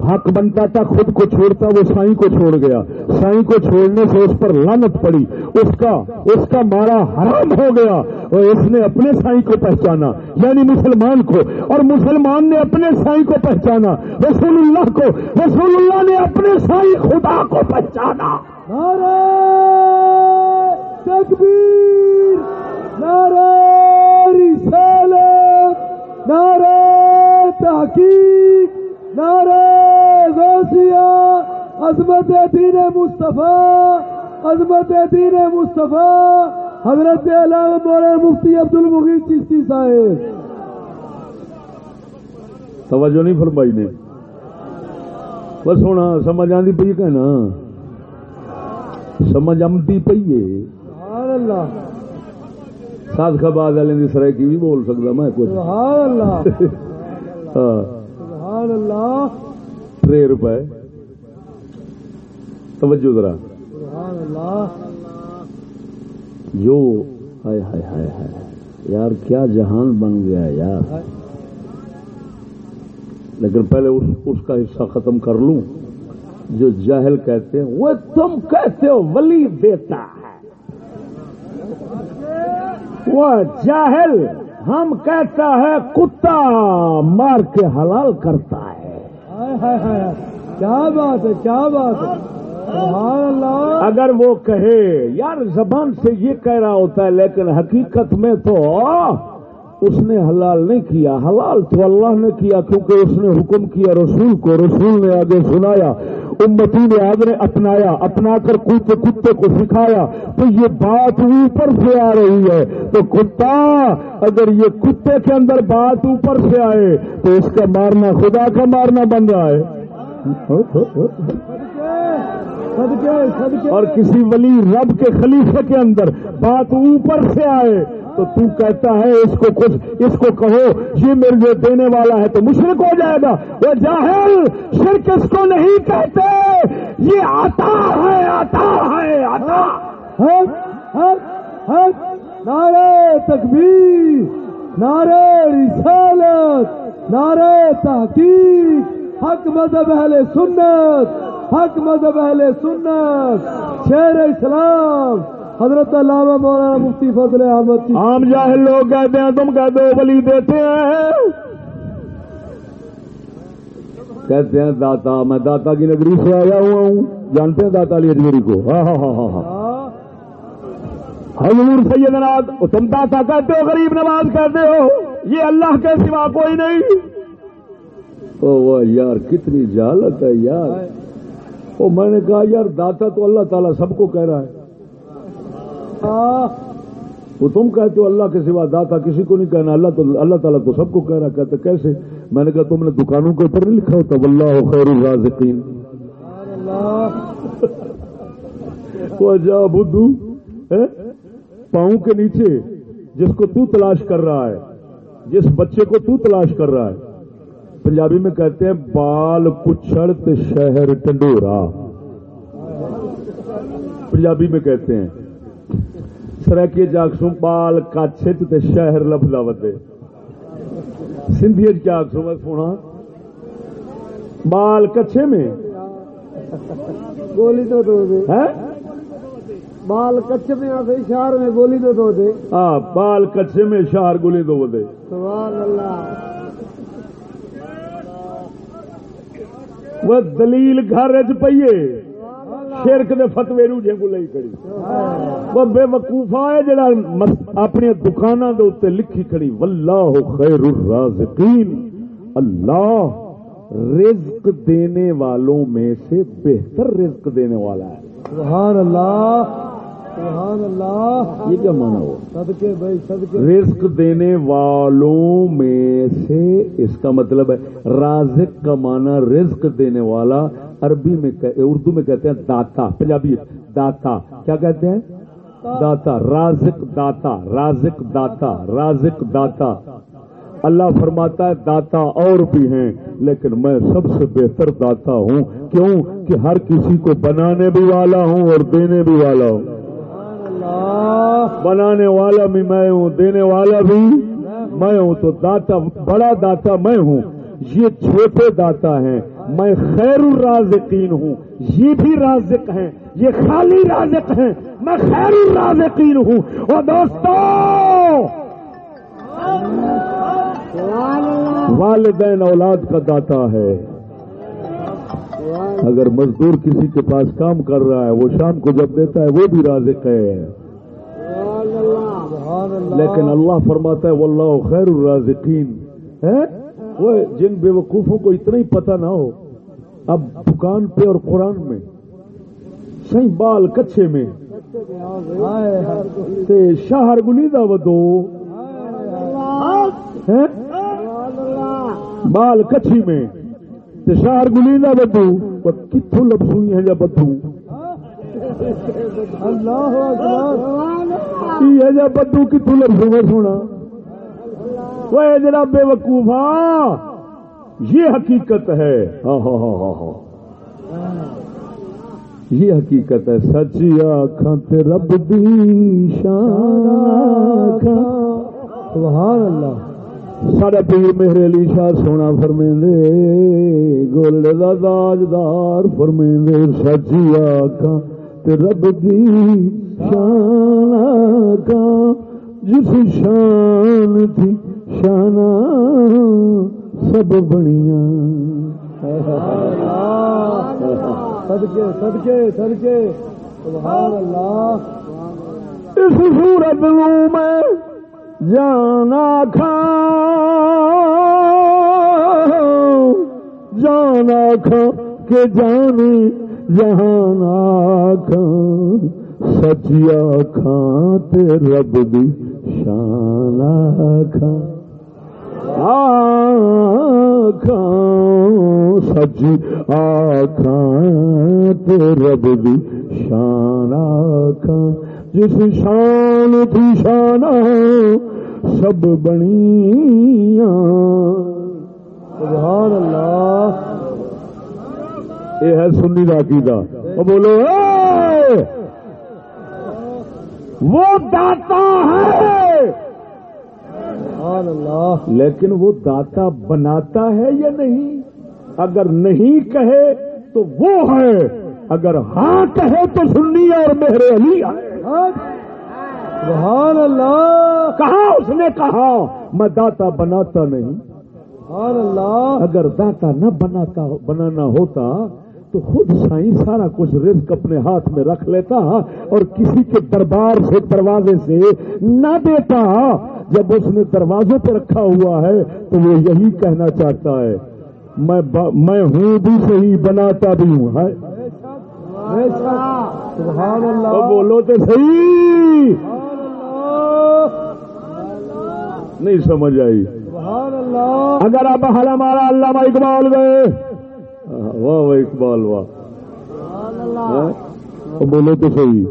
حق بنتا تھا، خود کو چھوڑتا، وہ سائی کو چھوڑ گیا۔ سائی کو چھوڑنے سے اس پر لانت پڑی۔ اس کا اس کا مارا حرام ہو گیا۔ اور اس نے اپنے سائی کو پہچانا یعنی مسلمان کو۔ اور مسلمان نے اپنے سائی کو پہچانا۔ رسول اللہ کو۔ رسول اللہ نے اپنے سائی خدا کو پہچانا۔ نعرہ تکبیر، نعرہ رسالت، نعرہ تحقیق، نعرہ غوثیہ عظمت دین مصطفیٰ عظمت دین مصطفیٰ حضرت علامہ مولانا مفتی عبد المغید چشتی صاحب۔ توجہ نہیں فرمائی نے۔ بس ہونا سمجھ آتی پی کہنا سمجھ آمتی پی ہے۔ سبحان اللہ ساتھ خباد والے کی سرائکی بھی بول سکتا میں کچھ۔ سبحان اللہ ہاں روپے۔ توجہ ذرا۔ جو ہائے ہائے ہائے ہائے۔ یار کیا جہان بن گیا یار۔ لیکن پہلے اس, اس کا حصہ ختم کر لوں۔ جو جاہل کہتے ہیں وہ تم کہتے ہو ولی دیتا ہے۔ وہ جاہل ہم کہتا ہے کتا مار کے حلال کرتا کیا بات ہے، کیا بات ہے۔ اگر وہ کہے، یار زبان سے یہ کہہ رہا ہوتا ہے، لیکن حقیقت میں تو اس نے حلال نہیں کیا، حلال تو اللہ نے کیا کیونکہ اس نے حکم کیا رسول کو، رسول نے آگے سنایا، امتی نے آگے اپنایا، اپنا کر کتے کتے کو سکھایا، تو یہ بات اوپر سے آ رہی ہے۔ تو کتا، اگر یہ کتے کے اندر بات اوپر سے آئے، تو اس کا مارنا خدا کا مارنا بن رہا ہے۔ اور کسی ولی رب کے خلیفے کے اندر بات اوپر سے آئے تو تو کہتا ہے اس کو کچھ اس کو کہو یہ میرے لیے دینے والا ہے تو مشرق ہو جائے گا۔ وہ جاہل شرک اس کو نہیں کہتے۔ یہ آتا ہے آتا ہے آتا نعرے تکبیر نعرے رسالت نعرے تحقیق حق مذہب اہل سنت۔ حق مذہب اہل سنت شیر اسلام حضرت علامہ مولانا مفتی فضل احمد کی عام جاہل لوگ کہتے ہیں تم کہتے ہو ولی دیتے ہیں۔ کہتے ہیں داتا میں داتا کی نگری سے آیا ہوا ہوں۔ جانتے ہیں داتا علی اجمیری کو؟ ہاں ہاں ہاں ہاں ہاں۔ حضور سیدنا تم داتا کہتے ہو غریب نواز کہتے ہو؟ یہ اللہ کے سوا کوئی نہیں۔ او واہ یار کتنی جہالت ہے یار۔ او میں نے کہا یار داتا تو اللہ تعالیٰ سب کو کہہ رہا ہے۔ وہ تم کہتے ہو اللہ کے سوا داتا کسی کو نہیں کہنا، اللہ تو اللہ تعالیٰ تو سب کو کہہ رہا کہتے کیسے؟ میں نے کہا تم نے دکانوں کے اوپر نہیں لکھا ہوتا۔ واللہ خیر الرازقین۔ وہ جا بدھو پاؤں کے نیچے جس کو تو تلاش کر رہا ہے، جس بچے کو تو تلاش کر رہا ہے۔ پنجابی میں کہتے ہیں بال کچھڑ تے شہر ٹنڈورا پنجابی میں کہتے ہیں۔ سرکی جاکسوں بال کچھ تے شہر لفظ ودے سندھی کیا آخسوں میں سونا؟ بال کچھے میں؟ گولی تو دو دے۔ بال کچھ میں آتے اشار میں گولی تو دو دے۔ ہاں بال کچھے میں شہر گلی دو ودے سبحان اللہ۔ وہ دلیل گھر چ پیے شرک دے فتوی نو جنگو لئی کھڑی۔ وہ بے وقوفا ہے جڑا اپنی دکاناں دے اوتے لکھی کھڑی۔ واللہ خیر الرازقین۔ اللہ رزق دینے والوں میں سے بہتر رزق دینے والا ہے۔ سبحان اللہ۔ سبحان اللہ. یہ کیا مانا ہوا؟ صدقے بھائی صدقے. رزق دینے والوں میں سے اس کا مطلب ہے رازق کا معنی رزق دینے والا عربی میں اردو میں کہتے ہیں داتا پنجابی داتا. کیا کہتے ہیں؟ داتا. رازق داتا رازق داتا رازق داتا. اللہ فرماتا ہے داتا اور بھی ہیں لیکن میں سب سے بہتر داتا ہوں. کیوں؟ کہ ہر کسی کو بنانے بھی والا ہوں اور دینے بھی والا ہوں. بنانے والا بھی میں ہوں دینے والا بھی میں ہوں تو داتا بڑا داتا میں ہوں۔ یہ چھوٹے داتا ہیں۔ میں خیر الرازقین ہوں۔ یہ بھی رازق ہیں۔ یہ خالی رازق ہیں۔ میں خیر الرازقین ہوں۔ اور دوستو والدین اولاد کا داتا ہے۔ اگر مزدور کسی کے پاس کام کر رہا ہے، وہ شام کو جب دیتا ہے، وہ بھی رازق ہے۔ لیکن اللہ فرماتا ہے، واللہ خیر الرازقین۔ ہے وہ جن بے وقوفوں کو اتنا ہی پتہ نہ ہو، اب دکان پہ اور قرآن میں، صحیح بال کچھے میں، تے شہر گلیدہ ودو بال کچھی میں۔ شہر گلیدہ ودو وہ کتوں لبسوئی ہیں یا بدو؟ اللہ بدو کتوں لبسوں میں سونا۔ وہ جڑا بے وقوف ہاں یہ حقیقت ہے۔ ہاں ہاں ہاں ہاں ہاں۔ یہ حقیقت ہے سچی آخان تے رب دی شان سبحان اللہ۔ ساڈا پیر مہر علی شاہ سونا فرمیندے گولڑے دا تاجدار فرمیندے سچی آکھاں تے رب دی شان آکھاں جس شان تھی شانا سب بنیاں صدقے صدقے صدقے سبحان اللہ اس صورت میں جانا کھا جانا کھا کے جانی جہانا کھا سچیا کھان تے رب دی شان کھا سچ آخان تے رب دی شان آخان جس شان تھی شان سب بنی سبحان اللہ یہ ہے سنی کا عقیدہ۔ بولو وہ داتا ہے۔ سبحان اللہ لیکن وہ داتا بناتا ہے یا نہیں؟ اگر نہیں کہے تو وہ ہے۔ اگر ہاں کہے تو سنی اور میرے علی ہے۔ سبحان اللہ۔ کہا اس نے کہا؟ میں داتا بناتا نہیں۔ سبحان اللہ۔ اگر داتا نہ بناتا بنانا ہوتا تو خود سائیں سارا کچھ رزق اپنے ہاتھ میں رکھ لیتا اور کسی کے دربار سے دروازے سے نہ دیتا۔ جب اس نے دروازے پہ رکھا ہوا ہے تو وہ یہی کہنا چاہتا ہے میں ہوں بھی صحیح بناتا بھی ہوں۔ ہے بولو تو صحیح سبحان اللہ نہیں سمجھ آئی۔ اگر آپ حل ہمارا علامہ اقبال گئے۔ واہ واہ اقبال واہ۔ بولو تو صحیح۔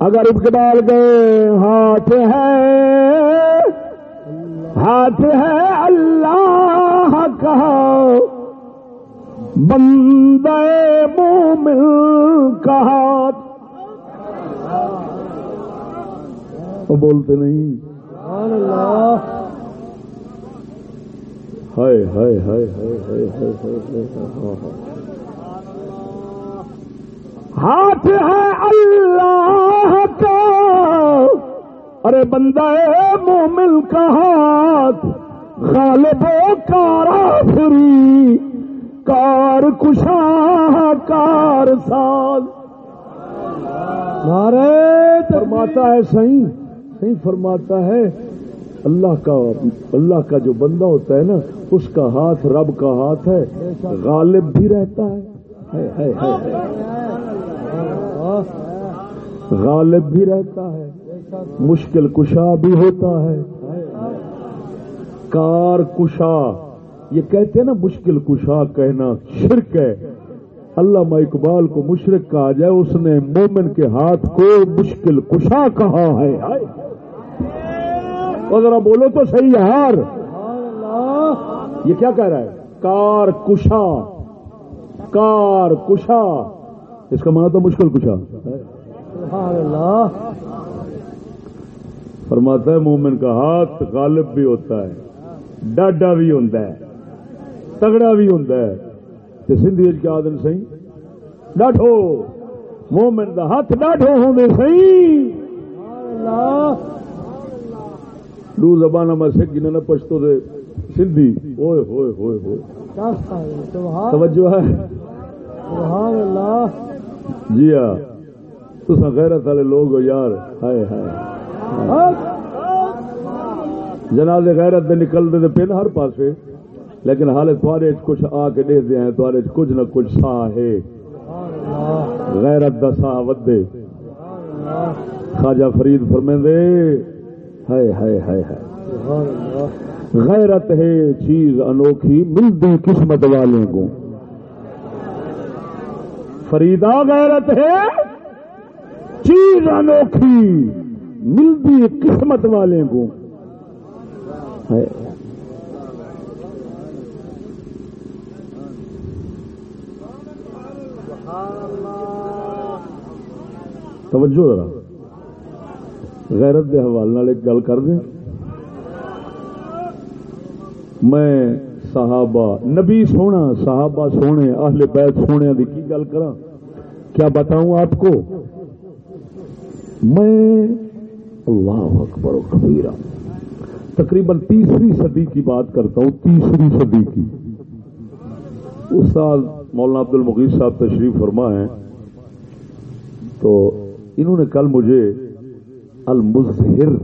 اگر اقبال گئے، ہاتھ ہے۔ ہاتھ ہے اللہ کا۔ بندے مومن کا ہاتھ۔ بولتے نہیں۔ ہائے ہائے ہائے ہائے ہائے ہاتھ ہے اللہ کا ارے بندہ مومن کا ہاتھ غالب و کارا فری کار کشاہ کار ساز نعرے فرماتا ہے صحیح صحیح فرماتا ہے۔ اللہ کا اللہ کا جو بندہ ہوتا ہے نا، اس کا ہاتھ رب کا ہاتھ ہے۔ غالب بھی رہتا ہے ہے۔ غالب بھی رہتا ہے۔ مشکل کشا بھی ہوتا ہے۔ کار کشا۔ یہ کہتے ہیں نا، مشکل کشا کہنا شرک ہے۔ علامہ اقبال کو مشرق کہا جائے، اس نے مومن کے ہاتھ کو مشکل کشا کہا ہے۔ ہائے۔ اور ذرا بولو تو صحیح یار۔ یہ کیا کہہ رہا ہے؟ کار کشا کار کشا اس کا مانا تو مشکل کشا۔ اللہ فرماتا ہے، مومن کا ہاتھ غالب بھی ہوتا ہے، ڈاڈا بھی ہوتا ہے، تگڑا بھی ہوتا ہے۔ تے سندھی کیا آدم سی ڈاٹھو مومن کا ہاتھ ڈاٹھو ہونے سی اللہ دو زبان میں سکھ جنہیں نہ پشتو دے سندھی۔ ہوئے ہوئے ہوئے۔ ہوئے توجہ ہے۔ سبحان اللہ۔ جی ہاں۔ تسا غیرت والے لوگ ہو یار۔ ہائے ہائے۔ جناب غیرت دے نکلتے تو پن ہر پاسے لیکن حال تھوڑے کچھ آ کے دیکھتے ہیں تھوڑے کچھ نہ کچھ سا ہے۔ غیرت دا سا ودے۔ خواجہ فرید فرمیندے ہائے ہائے ہائے ہائے۔ غیرت ہے چیز انوکھی ملتی قسمت والوں کو۔ فریدا غیرت ہے چیز انوکھی ملتی قسمت والے کو۔ ہے توجہ ذرا۔ غیرت کے حوالے ایک گل کر دیں۔ میں صحابہ، نبی سونا، صحابہ سونے، اہل بیت سونے کی کی گل کرا کیا بتاؤں آپ کو؟ میں اللہ اکبر و کبیرہ۔ تقریباً تیسری صدی کی بات کرتا ہوں، تیسری صدی کی۔ استاد مولانا عبد المغیث صاحب تشریف فرما ہے تو انہوں نے کل مجھے المظہر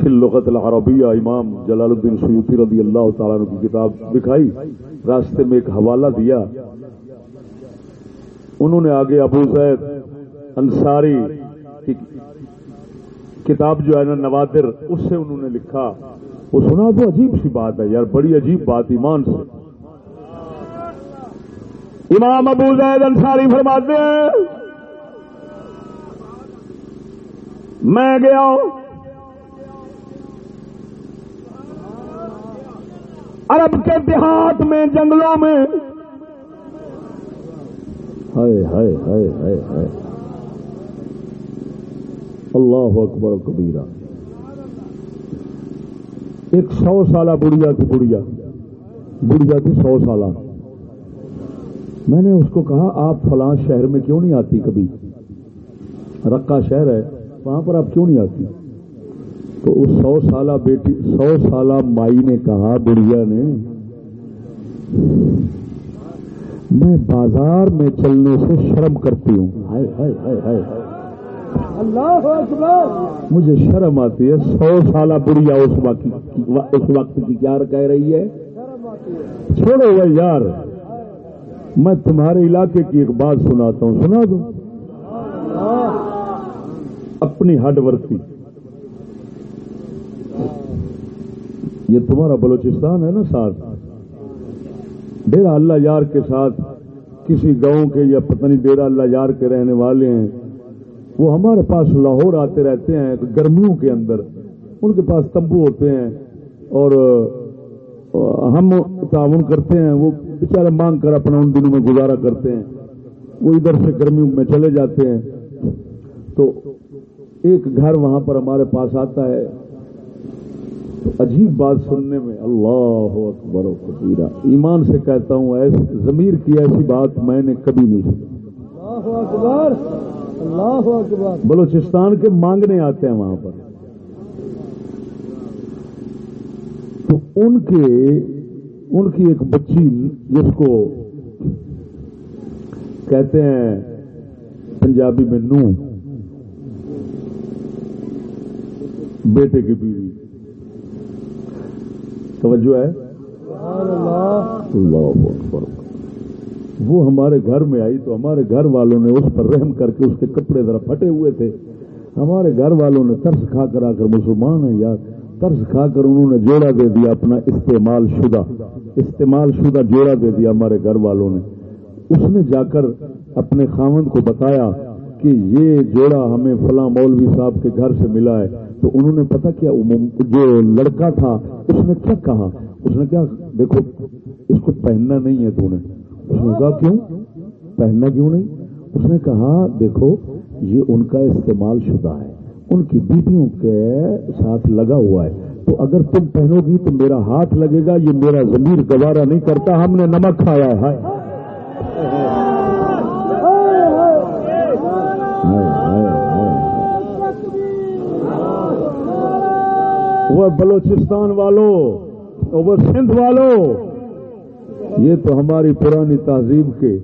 فی اللغت العربیہ امام جلال الدین سیوتی رضی اللہ تعالیٰ عنہ کی کتاب دکھائی راستے میں ایک حوالہ دیا۔ انہوں نے آگے ابو زید انصاری کی کتاب جو ہے نا نوادر، اس سے انہوں نے لکھا۔ وہ سنا تو عجیب سی بات ہے یار، بڑی عجیب بات، ایمان سے۔ امام ابو زید انصاری فرماتے ہیں میں گیا عرب کے دیہات میں، جنگلوں میں۔ ہائے ہائے ہائے ہائے ہائے۔ اللہ اکبر کبیرہ۔ ایک سو سالہ بڑھیا تھی بڑھیا۔ بڑھیا تھی سو سالہ۔ میں نے اس کو کہا، آپ فلاں شہر میں کیوں نہیں آتی کبھی؟ رقا شہر ہے۔ وہاں پر آپ کیوں نہیں آتی؟ تو اس سو سالہ بیٹی سو سالہ مائی نے کہا بڑھیا نے میں بازار میں چلنے سے شرم کرتی ہوں۔ ہائے ہائے ہائے ہائے۔ اللہ مجھے شرم آتی ہے سو سالہ بڑھیا اس وقت اس وقت کی کیا کہہ رہی ہے؟ چھوڑو یار میں تمہارے علاقے کی ایک بات سناتا ہوں سنا دوں اپنی ہڈ ورتی۔ یہ تمہارا بلوچستان ہے نا ساتھ؟ ڈیرا اللہ یار کے ساتھ کسی گاؤں کے یا پتہ نہیں ڈیرا اللہ یار کے رہنے والے ہیں۔ وہ ہمارے پاس لاہور آتے رہتے ہیں، گرمیوں کے اندر۔ ان کے پاس تمبو ہوتے ہیں اور ہم تعاون کرتے ہیں۔ وہ بیچارے مانگ کر اپنا ان دنوں میں گزارا کرتے ہیں۔ وہ ادھر سے گرمیوں میں چلے جاتے ہیں۔ تو ایک گھر وہاں پر ہمارے پاس آتا ہے۔ تو عجیب بات سننے میں اللہ اکبر و کبیرہ۔ ایمان سے کہتا ہوں ایس ضمیر کی ایسی بات میں نے کبھی نہیں سنی۔ بلوچستان کے مانگنے آتے ہیں وہاں پر۔ تو ان کے ان کی ایک بچی جس کو کہتے ہیں پنجابی میں نو بیٹے کی بیوی۔ توجہ ہے؟ اللہ اکبر۔ وہ ہمارے گھر میں آئی تو ہمارے گھر والوں نے اس پر رحم کر کے اس کے کپڑے ذرا پھٹے ہوئے تھے۔ ہمارے گھر والوں نے ترس کھا کر آ کر مسلمان ہیں یار۔ ترس کھا کر انہوں نے جوڑا دے دیا اپنا استعمال شدہ۔ استعمال شدہ جوڑا دے دیا ہمارے گھر والوں نے۔ اس نے جا کر اپنے خامند کو بتایا کہ یہ جوڑا ہمیں فلاں مولوی صاحب کے گھر سے ملا ہے۔ تو انہوں نے پتا کیا جو لڑکا تھا، اس نے کیا کہا؟ اس نے کیا، دیکھو، اس کو پہننا نہیں ہے تو نے۔ اس نے کہا، کیوں؟ پہننا کیوں نہیں؟ اس نے کہا، دیکھو، یہ ان کا استعمال شدہ ہے۔ ان کی بیٹیوں کے ساتھ لگا ہوا ہے۔ تو اگر تم پہنو گی تو میرا ہاتھ لگے گا، یہ میرا ضمیر گوارا نہیں کرتا۔ ہم نے نمک کھایا ہے۔ بلوچستان والوں وہ سندھ والوں یہ تو ہماری پرانی تہذیب کے،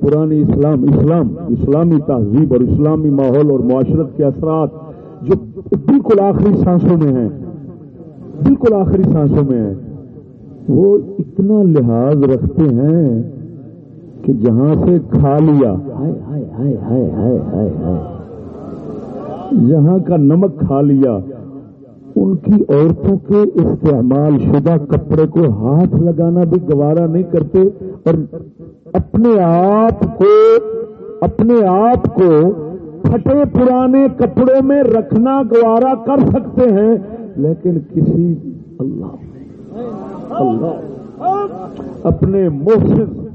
پرانی اسلام اسلام، اسلامی تہذیب اور اسلامی ماحول اور معاشرت کے اثرات جو بالکل آخری سانسوں میں ہیں۔ بالکل آخری سانسوں میں ہیں۔ وہ اتنا لحاظ رکھتے ہیں کہ جہاں سے کھا لیا جہاں کا نمک کھا لیا ان کی عورتوں کے استعمال شدہ کپڑے کو ہاتھ لگانا بھی گوارا نہیں کرتے اور اپنے آپ کو اپنے آپ کو پھٹے پرانے کپڑوں میں رکھنا گوارا کر سکتے ہیں، لیکن کسی اللہ اللہ اپنے محسن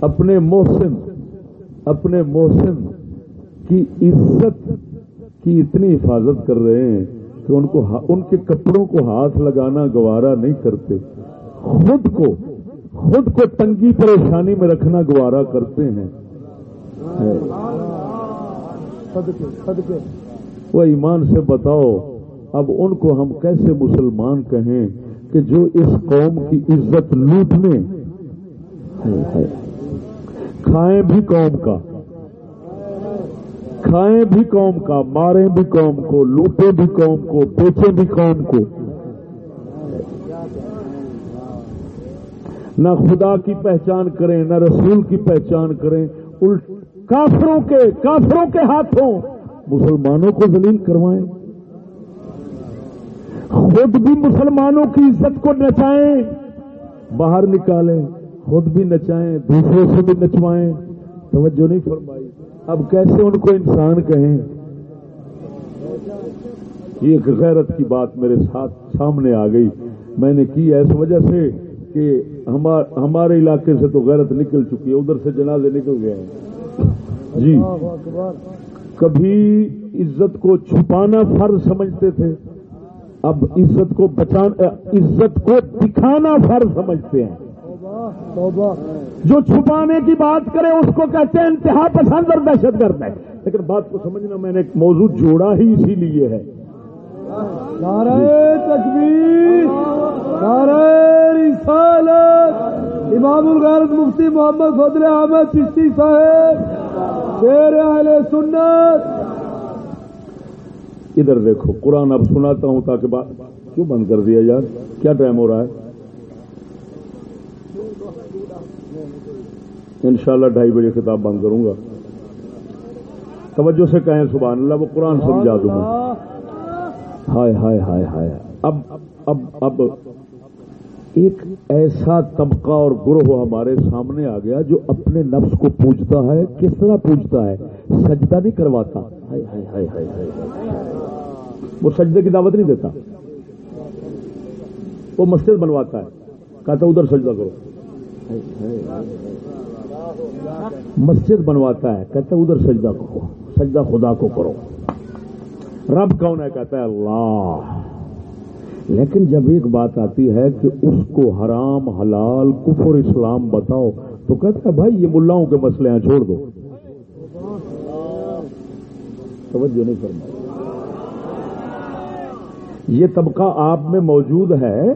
اپنے محسن اپنے محسن کی عزت کی اتنی حفاظت کر رہے ہیں۔ کہ ان کو ان کے کپڑوں کو ہاتھ لگانا گوارا نہیں کرتے۔ خود کو خود کو تنگی پریشانی میں رکھنا گوارا کرتے ہیں۔ وہ ایمان سے بتاؤ اب ان کو ہم کیسے مسلمان کہیں کہ جو اس قوم کی عزت لوٹنے۔ کھائیں بھی قوم کا۔ کھائیں بھی قوم کا، ماریں بھی قوم کو، لوٹیں بھی قوم کو، بیچیں بھی قوم کو۔ نہ خدا کی پہچان کریں، نہ رسول کی پہچان کریں۔ کافروں کے کافروں کے ہاتھوں مسلمانوں کو ذلیل کروائیں۔ خود بھی مسلمانوں کی عزت کو نچائیں۔ باہر نکالیں، خود بھی نچائیں، دوسروں سے بھی نچوائیں۔ توجہ نہیں فرمائی۔ اب کیسے ان کو انسان کہیں؟ یہ ایک غیرت کی بات میرے ساتھ سامنے آ گئی۔ میں نے کی اس وجہ سے کہ ہمارے علاقے سے تو غیرت نکل چکی ہے، ادھر سے جنازے نکل گئے ہیں۔ جی۔ کبھی عزت کو چھپانا فرض سمجھتے تھے، اب عزت کو بچانا عزت کو دکھانا فرض سمجھتے ہیں۔ جو چھپانے کی بات کرے اس کو کہتے ہیں انتہا پسند اور دہشت گرد ہے۔ لیکن بات کو سمجھنا میں نے ایک موضوع جوڑا ہی اسی لیے ہے۔ تکبیر رسالت۔ امام الغیرت مفتی محمد فضل احمد چشتی صاحب شیر اہل سنت۔ ادھر دیکھو قرآن اب سناتا ہوں تاکہ بات کیوں بند کر دیا یار؟ کیا ٹائم ہو رہا ہے؟ انشاءاللہ ڈھائی بجے خطاب بند کروں گا۔ توجہ سے کہیں سبحان اللہ، وہ قرآن سمجھا دوں گا۔ ہائے ہائے ہائے ہائے۔ اب اب اب ایک ایسا طبقہ اور گروہ ہمارے سامنے آ گیا جو اپنے نفس کو پوچھتا ہے۔ کس طرح پوچھتا ہے؟ سجدہ نہیں کرواتا۔ ہائے ہائے ہائے ہائے وہ سجدے کی دعوت نہیں دیتا۔ وہ مسجد بنواتا ہے۔ کہتا ادھر سجدہ کرو۔ مسجد بنواتا ہے، کہتا ادھر سجدہ کرو، سجدہ خدا کو کرو۔ رب کون ہے؟ کہتا ہے اللہ۔ لیکن جب ایک بات آتی ہے کہ اس کو حرام، حلال، کفر، اسلام بتاؤ، تو کہتا ہے بھائی، یہ ملاؤں کے مسئلے ہیں، چھوڑ دو۔ توجہ نہیں کرنا یہ طبقہ آپ میں موجود ہے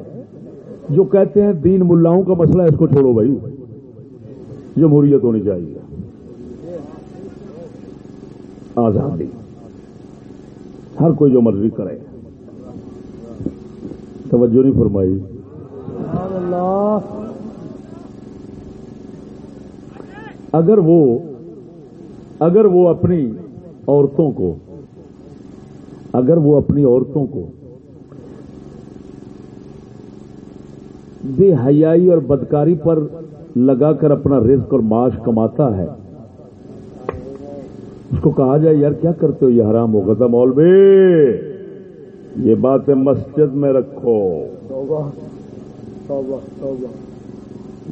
جو کہتے ہیں دین ملاؤں کا مسئلہ اس کو چھوڑو بھائی۔ جمہوریت ہونی چاہیے۔ آزادی۔ ہر کوئی جو مرضی کرے۔ توجہ نہیں فرمائی۔ اگر وہ اگر وہ اپنی عورتوں کو، اگر وہ اپنی عورتوں کو بے حیائی اور بدکاری پر لگا کر اپنا رزق اور معاش کماتا ہے۔ اس کو کہا جائے یار کیا کرتے ہو یہ حرام ہوگا تھا مولوی یہ باتیں مسجد میں رکھو۔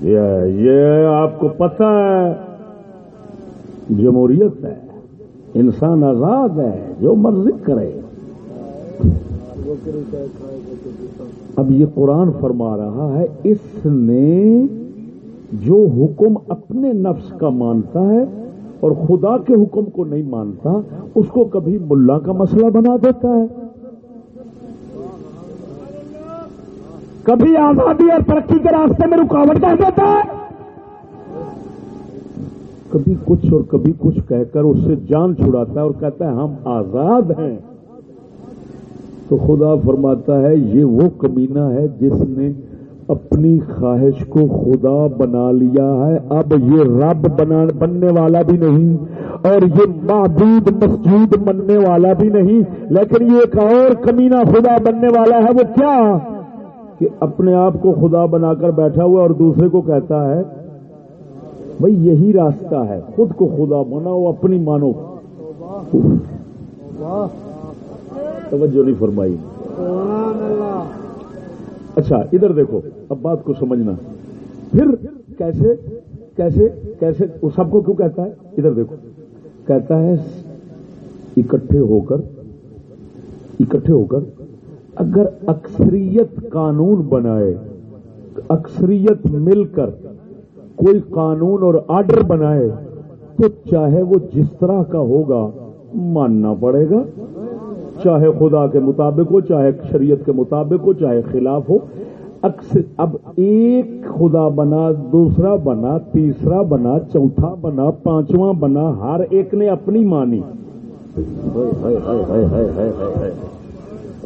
یہ آپ کو پتہ ہے جمہوریت ہے انسان آزاد ہے جو مرضی کرے۔ اب یہ قرآن فرما رہا ہے اس نے جو حکم اپنے نفس کا مانتا ہے اور خدا کے حکم کو نہیں مانتا، اس کو کبھی ملا کا مسئلہ بنا دیتا ہے۔ کبھی آزادی اور ترقی کے راستے میں رکاوٹ کہہ دیتا ہے۔ کبھی کچھ اور کبھی کچھ کہہ کر اس سے جان چھڑاتا ہے اور کہتا ہے، ہم آزاد ہیں۔ تو خدا فرماتا ہے، یہ وہ کمینہ ہے جس نے اپنی خواہش کو خدا بنا لیا ہے۔ اب یہ رب بنا بننے والا بھی نہیں اور یہ معبود مسجود بننے والا بھی نہیں۔ لیکن یہ ایک اور کمینہ خدا بننے والا ہے۔ وہ کیا؟ کہ اپنے آپ کو خدا بنا کر بیٹھا ہوا اور دوسرے کو کہتا ہے بھائی یہی راستہ ہے۔ خود کو خدا بناؤ، اپنی مانو۔ توجہ نہیں فرمائی۔ اچھا ادھر دیکھو، اب بات کو سمجھنا۔ پھر کیسے کیسے کیسے، وہ سب کو کیوں کہتا ہے؟ ادھر دیکھو۔ کہتا ہے، اکٹھے ہو کر، اکٹھے ہو کر، اگر اکثریت قانون بنائے، اکثریت مل کر کوئی قانون اور آرڈر بنائے، تو چاہے وہ جس طرح کا ہوگا، ماننا پڑے گا۔ چاہے خدا کے مطابق ہو، چاہے شریعت کے مطابق ہو، چاہے خلاف ہو، اکثر اب ایک خدا بنا، دوسرا بنا، تیسرا بنا، چوتھا بنا، پانچواں بنا، ہر ایک نے اپنی مانی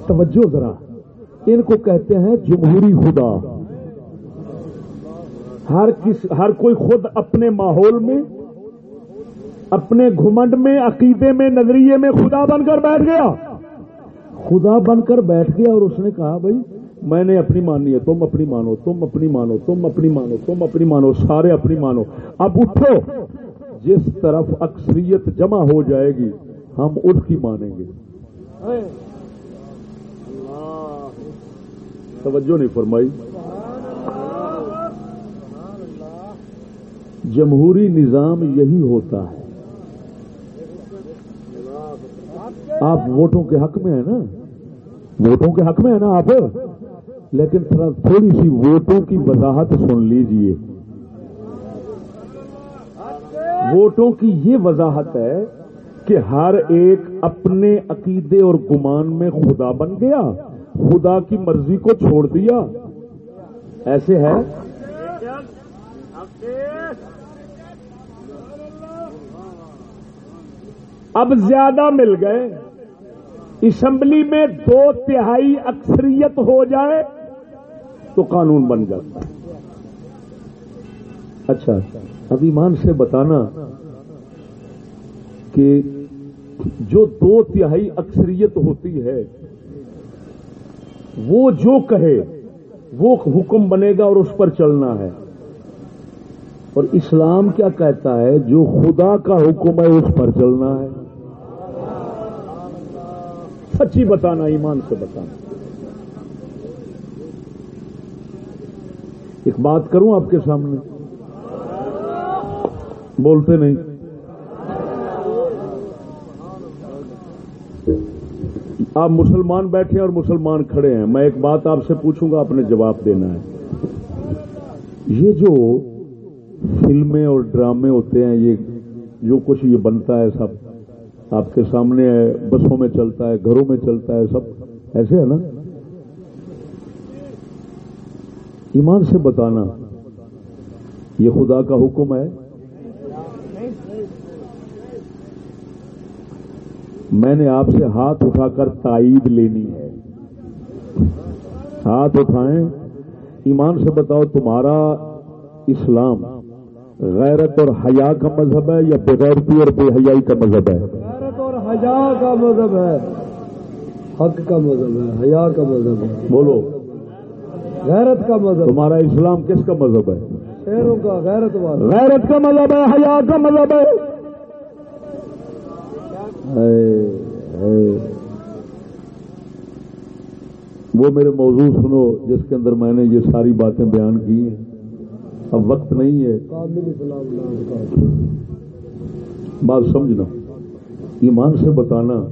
توجہ ذرا۔ ان کو کہتے ہیں جمہوری خدا۔ ہر کس، ہر کوئی خود اپنے ماحول میں، اپنے گھمنڈ میں، عقیدے میں، نظریے میں خدا بن کر بیٹھ گیا۔ خدا بن کر بیٹھ گیا اور اس نے کہا، بھائی، میں نے اپنی مانی ہے تم اپنی مانو، تم اپنی مانو، تم اپنی مانو، تم اپنی مانو، سارے اپنی مانو۔ اب اٹھو۔ جس طرف اکثریت جمع ہو جائے گی، ہم اس کی مانیں گے۔ توجہ نہیں فرمائی۔ جمہوری نظام یہی ہوتا ہے۔ آپ ووٹوں کے حق میں ہیں نا؟ ووٹوں کے حق میں ہیں نا آپ؟ لیکن تھوڑی سی ووٹوں کی وضاحت سن لیجیے۔ ووٹوں کی یہ وضاحت ہے کہ ہر ایک اپنے عقیدے اور گمان میں خدا بن گیا، خدا کی مرضی کو چھوڑ دیا۔ ایسے ہے؟ اب زیادہ مل گئے۔ اسمبلی میں دو تہائی اکثریت ہو جائے تو قانون بن جاتا ہے۔ اچھا اب ایمان سے بتانا کہ جو دو تہائی اکثریت ہوتی ہے، وہ جو کہے، وہ حکم بنے گا اور اس پر چلنا ہے۔ اور اسلام کیا کہتا ہے؟ جو خدا کا حکم ہے، اس پر چلنا ہے۔ سچی بتانا، ایمان سے بتانا۔ ایک بات کروں آپ کے سامنے؟ بولتے نہیں۔ آپ مسلمان بیٹھے اور مسلمان کھڑے ہیں۔ میں ایک بات آپ سے پوچھوں گا، آپ نے جواب دینا ہے۔ یہ جو فلمیں اور ڈرامے ہوتے ہیں، یہ جو کچھ یہ بنتا ہے، سب آپ کے سامنے ہے، بسوں میں چلتا ہے، گھروں میں چلتا ہے، سب ایسے ہے نا؟ ایمان سے بتانا، یہ خدا کا حکم ہے۔ میں نے آپ سے ہاتھ اٹھا کر تائید لینی ہے۔ ہاتھ اٹھائیں، ایمان سے بتاؤ، تمہارا اسلام غیرت اور حیا کا مذہب ہے یا بغیرتی اور بے حیائی کا مذہب ہے؟ حیا کا مذہب ہے۔ حق کا مذہب ہے حیا کا مذہب ہے۔ بولو۔ غیرت کا مذہب۔ تمہارا اسلام کس کا مذہب ہے؟ شیروں کا غیرت والا غیرت کا مذہب ہے حیا کا مذہب ہے۔ وہ میرے موضوع سنو جس کے اندر میں نے یہ ساری باتیں بیان کی ہیں۔ اب وقت نہیں ہے۔ بات سمجھنا۔ ایمان سے بتانا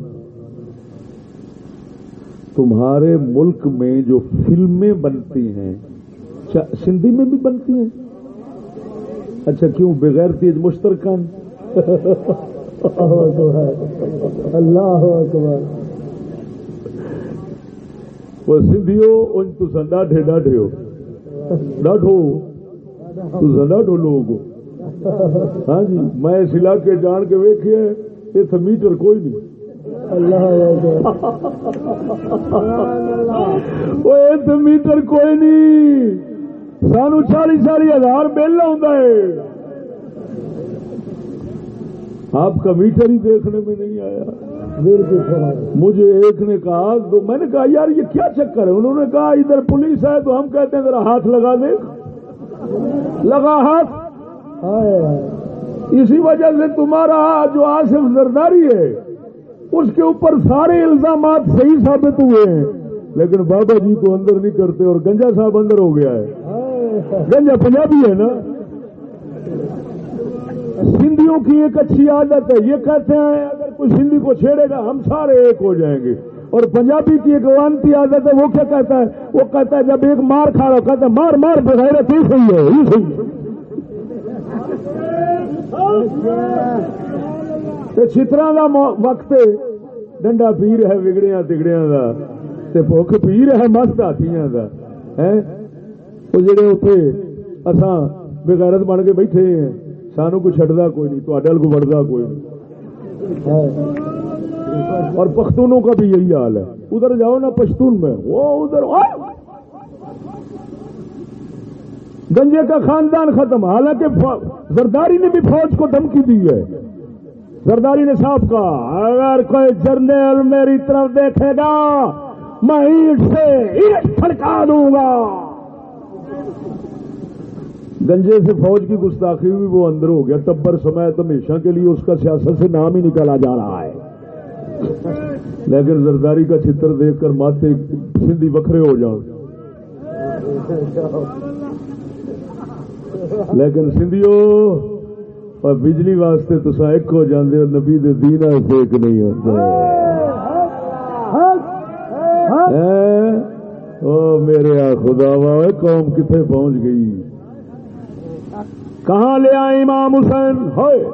تمہارے ملک میں جو فلمیں بنتی ہیں سندھی میں بھی بنتی ہیں؟ اچھا کیوں؟ بغیر تیز مشترکہ اللہ وہ سندھیو ان تو سنڈا ڈھیڈا ڈھیو ڈاڈھو۔ تو سنڈا ڈھو لوگ ہاں جی میں اس علاقے جان کے ویکھیا ہے۔ اتنے میٹر کوئی نہیں۔ میٹر کوئی نہیں۔ سانو چالی چالی ہزار بل ہے۔ آپ کا میٹر ہی دیکھنے میں نہیں آیا۔ مجھے ایک نے کہا تو میں نے کہا یار یہ کیا چکر ہے؟ انہوں نے کہا ادھر پولیس ہے تو ہم کہتے ہیں ذرا ہاتھ لگا دے لگا ہاتھ۔ اسی وجہ سے تمہارا جو آصف زرداری ہے، اس کے اوپر سارے الزامات صحیح ثابت ہوئے ہیں۔ لیکن بابا جی کو اندر نہیں کرتے اور گنجا صاحب اندر ہو گیا ہے۔ گنجا پنجابی ہے نا؟ سندھیوں کی ایک اچھی عادت ہے۔ یہ کہتے ہیں، اگر کوئی سندھی کو چھیڑے گا، ہم سارے ایک ہو جائیں گے۔ اور پنجابی کی ایک وانتی عادت ہے، وہ کیا کہتا ہے؟ وہ کہتا ہے، جب ایک مار کھا رہا کہتا ہے، مار مار، بغیر صحیح ہے ہی صحیح ہے۔ تے چترا دا وقت ڈنڈا پیر ہے، وگڑیاں، تگڑیاں دا۔ تے بھوک پیر ہے، مست ہاتھیاں دا۔ ہیں؟ وہ جڑے اتنے اصا بغیرت بن کے بیٹھے ہیں۔ سانو کوئی چڈتا کوئی نہیں تو کو بڑھتا کوئی نہیں۔ اور پختونوں کا بھی یہی حال ہے۔ ادھر جاؤ نا پشتون میں۔ وہ ادھر گنجے کا خاندان ختم، حالانکہ زرداری نے بھی فوج کو دھمکی دی ہے۔ زرداری نے صاف کہا، اگر کوئی جرنیل میری طرف دیکھے گا، میں اینٹ سے اینٹ پھڑکا دوں گا۔ گنجے سے فوج کی گستاخی ہوئی، وہ اندر ہو گیا۔ ٹبر سمیت ہمیشہ کے لیے اس کا سیاست سے نام ہی نکالا جا رہا ہے۔ لیکن زرداری کا چتر دیکھ کر ماتے سندھی وکھرے ہو جاؤ۔ لیکن سندھیو، اور بجلی واسطے تو ایک ہو جاندے اور نبی دے دینا سے ایک نہیں ہوتا او میرے آ خدا قوم کتنے پہنچ گئی؟ کہاں لے آئے امام حسین؟ ہوئے۔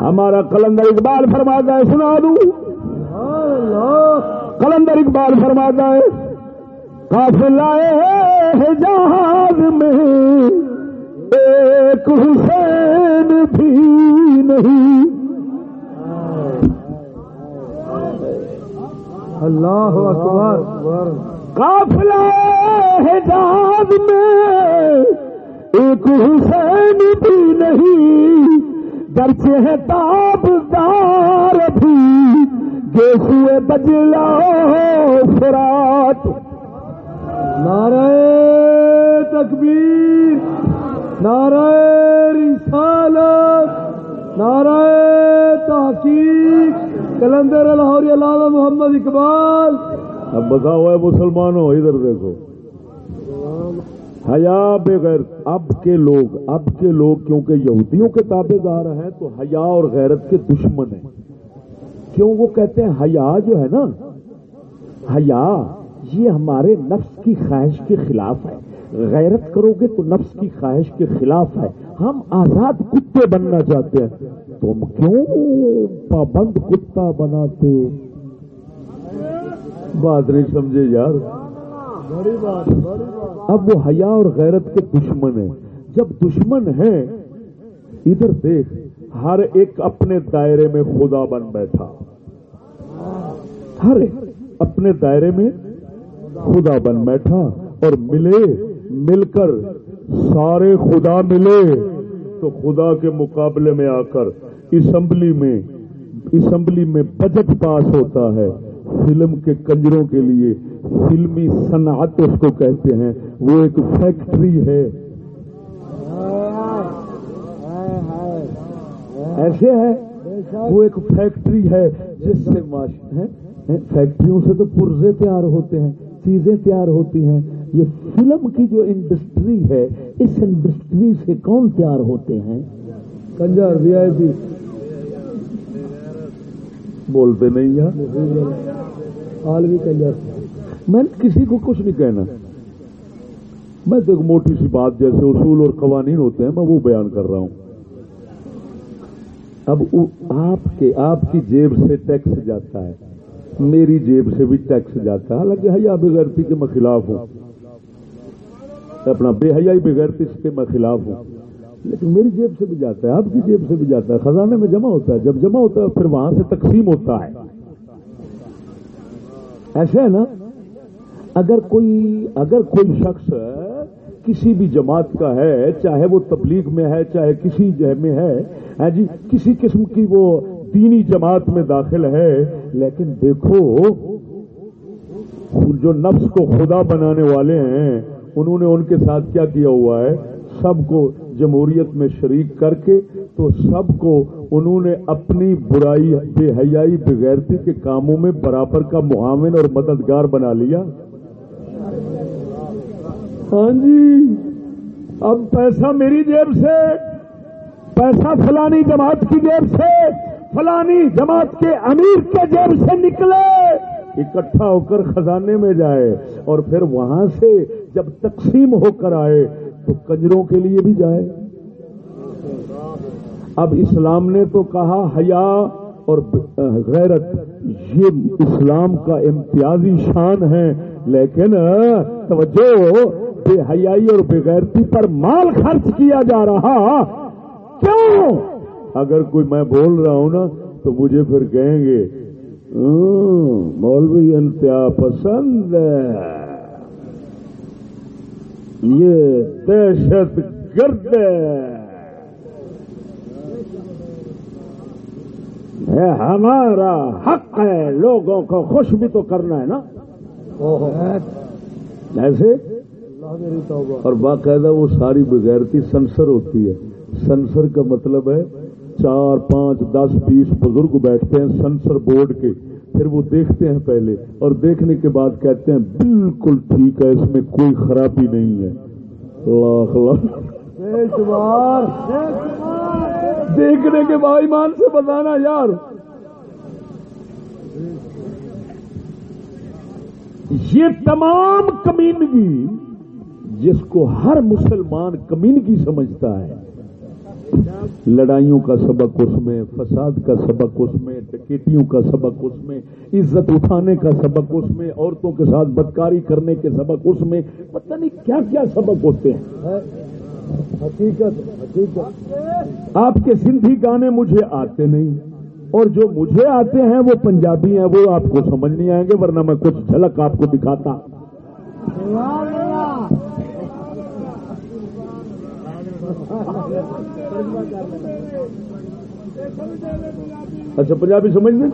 ہمارا کلندر اقبال فرماتا ہے، سنا دوں۔ کلندر اقبال فرماتا ہے کافی لائے جہاز میں ایک حسین بھی نہیں۔ اللہ اکبر۔ کافلا جہاز میں ایک حسین بھی نہیں۔ گرچہ ہے تاب دار بھی گیسوئے بجلا فرات۔ نعرہ تکبیر، نعرہ رسالت، نعرہ تحقیق، کلندر لاہور علامہ محمد اقبال۔ اب بتاؤ ہے مسلمانوں، ادھر دیکھو۔ حیا بغیر، اب کے لوگ، اب کے لوگ کیونکہ یہودیوں کے تابے دار ہیں، تو حیا اور غیرت کے دشمن ہیں۔ کیوں وہ کہتے ہیں حیا جو ہے نا؟ حیا۔ یہ ہمارے نفس کی خواہش کے خلاف ہے۔ غیرت کرو گے تو نفس کی خواہش کے خلاف ہے۔ ہم آزاد کتے بننا چاہتے ہیں۔ تم کیوں پابند کتا بناتے بات نہیں سمجھے یار۔ اب وہ حیا اور غیرت کے دشمن ہیں۔ جب دشمن ہیں، ادھر دیکھ، ہر ایک اپنے دائرے میں خدا بن بیٹھا۔ ہر ایک اپنے دائرے میں خدا بن بیٹھا اور ملے، مل کر سارے خدا ملے۔ تو خدا کے مقابلے میں آ کر اسمبلی میں اسمبلی میں بجٹ پاس ہوتا ہے۔ فلم کے کنجروں کے لیے فلمی صنعت اس کو کہتے ہیں۔ وہ ایک فیکٹری ہے۔ ایسے ہے، وہ ایک فیکٹری ہے جس سے فیکٹریوں سے تو پرزے تیار ہوتے ہیں۔ چیزیں تیار ہوتی ہیں۔ یہ فلم کی جو انڈسٹری ہے اس انڈسٹری سے کون تیار ہوتے ہیں؟ کنجر وی آئی پی بولتے نہیں یار۔ عالمی کنجر میں کسی کو کچھ نہیں کہنا۔ میں تو ایک موٹی سی بات جیسے اصول اور قوانین ہوتے ہیں میں وہ بیان کر رہا ہوں۔ اب آپ کے آپ کی جیب سے ٹیکس جاتا ہے۔ میری جیب سے بھی ٹیکس جاتا ہے۔ حالانکہ حیا بغیرتی کے میں خلاف ہوں۔ اپنا بے حیائی بغیرتی کے میں خلاف ہوں۔ لیکن میری جیب سے بھی جاتا ہے، آپ کی جیب سے بھی جاتا ہے۔ خزانے میں جمع ہوتا ہے۔ جب جمع ہوتا ہے، پھر وہاں سے تقسیم ہوتا ہے۔ ایسا ہے نا؟ اگر کوئی اگر کوئی شخص کسی بھی جماعت کا ہے، چاہے وہ تبلیغ میں ہے، چاہے کسی میں ہے ہاں جی کسی قسم کی وہ دینی جماعت میں داخل ہے لیکن دیکھو، جو نفس کو خدا بنانے والے ہیں، انہوں نے ان کے ساتھ کیا کیا ہوا ہے؟ سب کو جمہوریت میں شریک کر کے، تو سب کو انہوں نے اپنی برائی، بے حیائی بغیرتی کے کاموں میں برابر کا معاون اور مددگار بنا لیا۔ ہاں جی اب پیسہ میری جیب سے، پیسہ فلانی جماعت کی جیب سے۔ فلانی جماعت کے امیر کے جیب سے نکلے، اکٹھا ہو کر خزانے میں جائے اور پھر وہاں سے جب تقسیم ہو کر آئے تو کنجروں کے لیے بھی جائے۔ اب اسلام نے تو کہا، حیا اور غیرت، یہ اسلام کا امتیازی شان ہے، لیکن توجہ، بے حیائی اور بےغیرتی پر مال خرچ کیا جا رہا۔ کیوں؟ اگر کوئی میں بول رہا ہوں نا، تو مجھے پھر کہیں گے مولوی انتہا پسند ہے۔ یہ دہشت گرد ہے۔ ہمارا حق ہے، لوگوں کو خوش بھی تو کرنا ہے نا۔ ایسے؟ اور باقاعدہ وہ ساری بغیرتی سنسر ہوتی ہے۔ سنسر کا مطلب ہے چار پانچ دس بیس بزرگ بیٹھتے ہیں سنسر بورڈ کے پھر وہ دیکھتے ہیں پہلے اور دیکھنے کے بعد کہتے ہیں بالکل ٹھیک ہے اس میں کوئی خرابی نہیں ہے۔ لاکھ لاکھ دیکھنے کے بعد ایمان سے بتانا یار۔ یہ تمام کمینگی جس کو ہر مسلمان کمینگی سمجھتا ہے لڑائیوں کا سبق اس میں، فساد کا سبق اس میں ٹکیٹیوں کا سبق اس میں، عزت اٹھانے کا سبق اس میں، عورتوں کے ساتھ بدکاری کرنے کے سبق اس میں، پتہ نہیں کیا کیا سبق ہوتے ہیں۔ حقیقت حقیقت۔ آپ کے سندھی گانے مجھے آتے نہیں، اور جو مجھے آتے ہیں وہ پنجابی ہیں، وہ آپ کو سمجھ نہیں آئیں گے، ورنہ میں کچھ جھلک آپ کو دکھاتا۔ اچھا پنجابی سمجھ لیں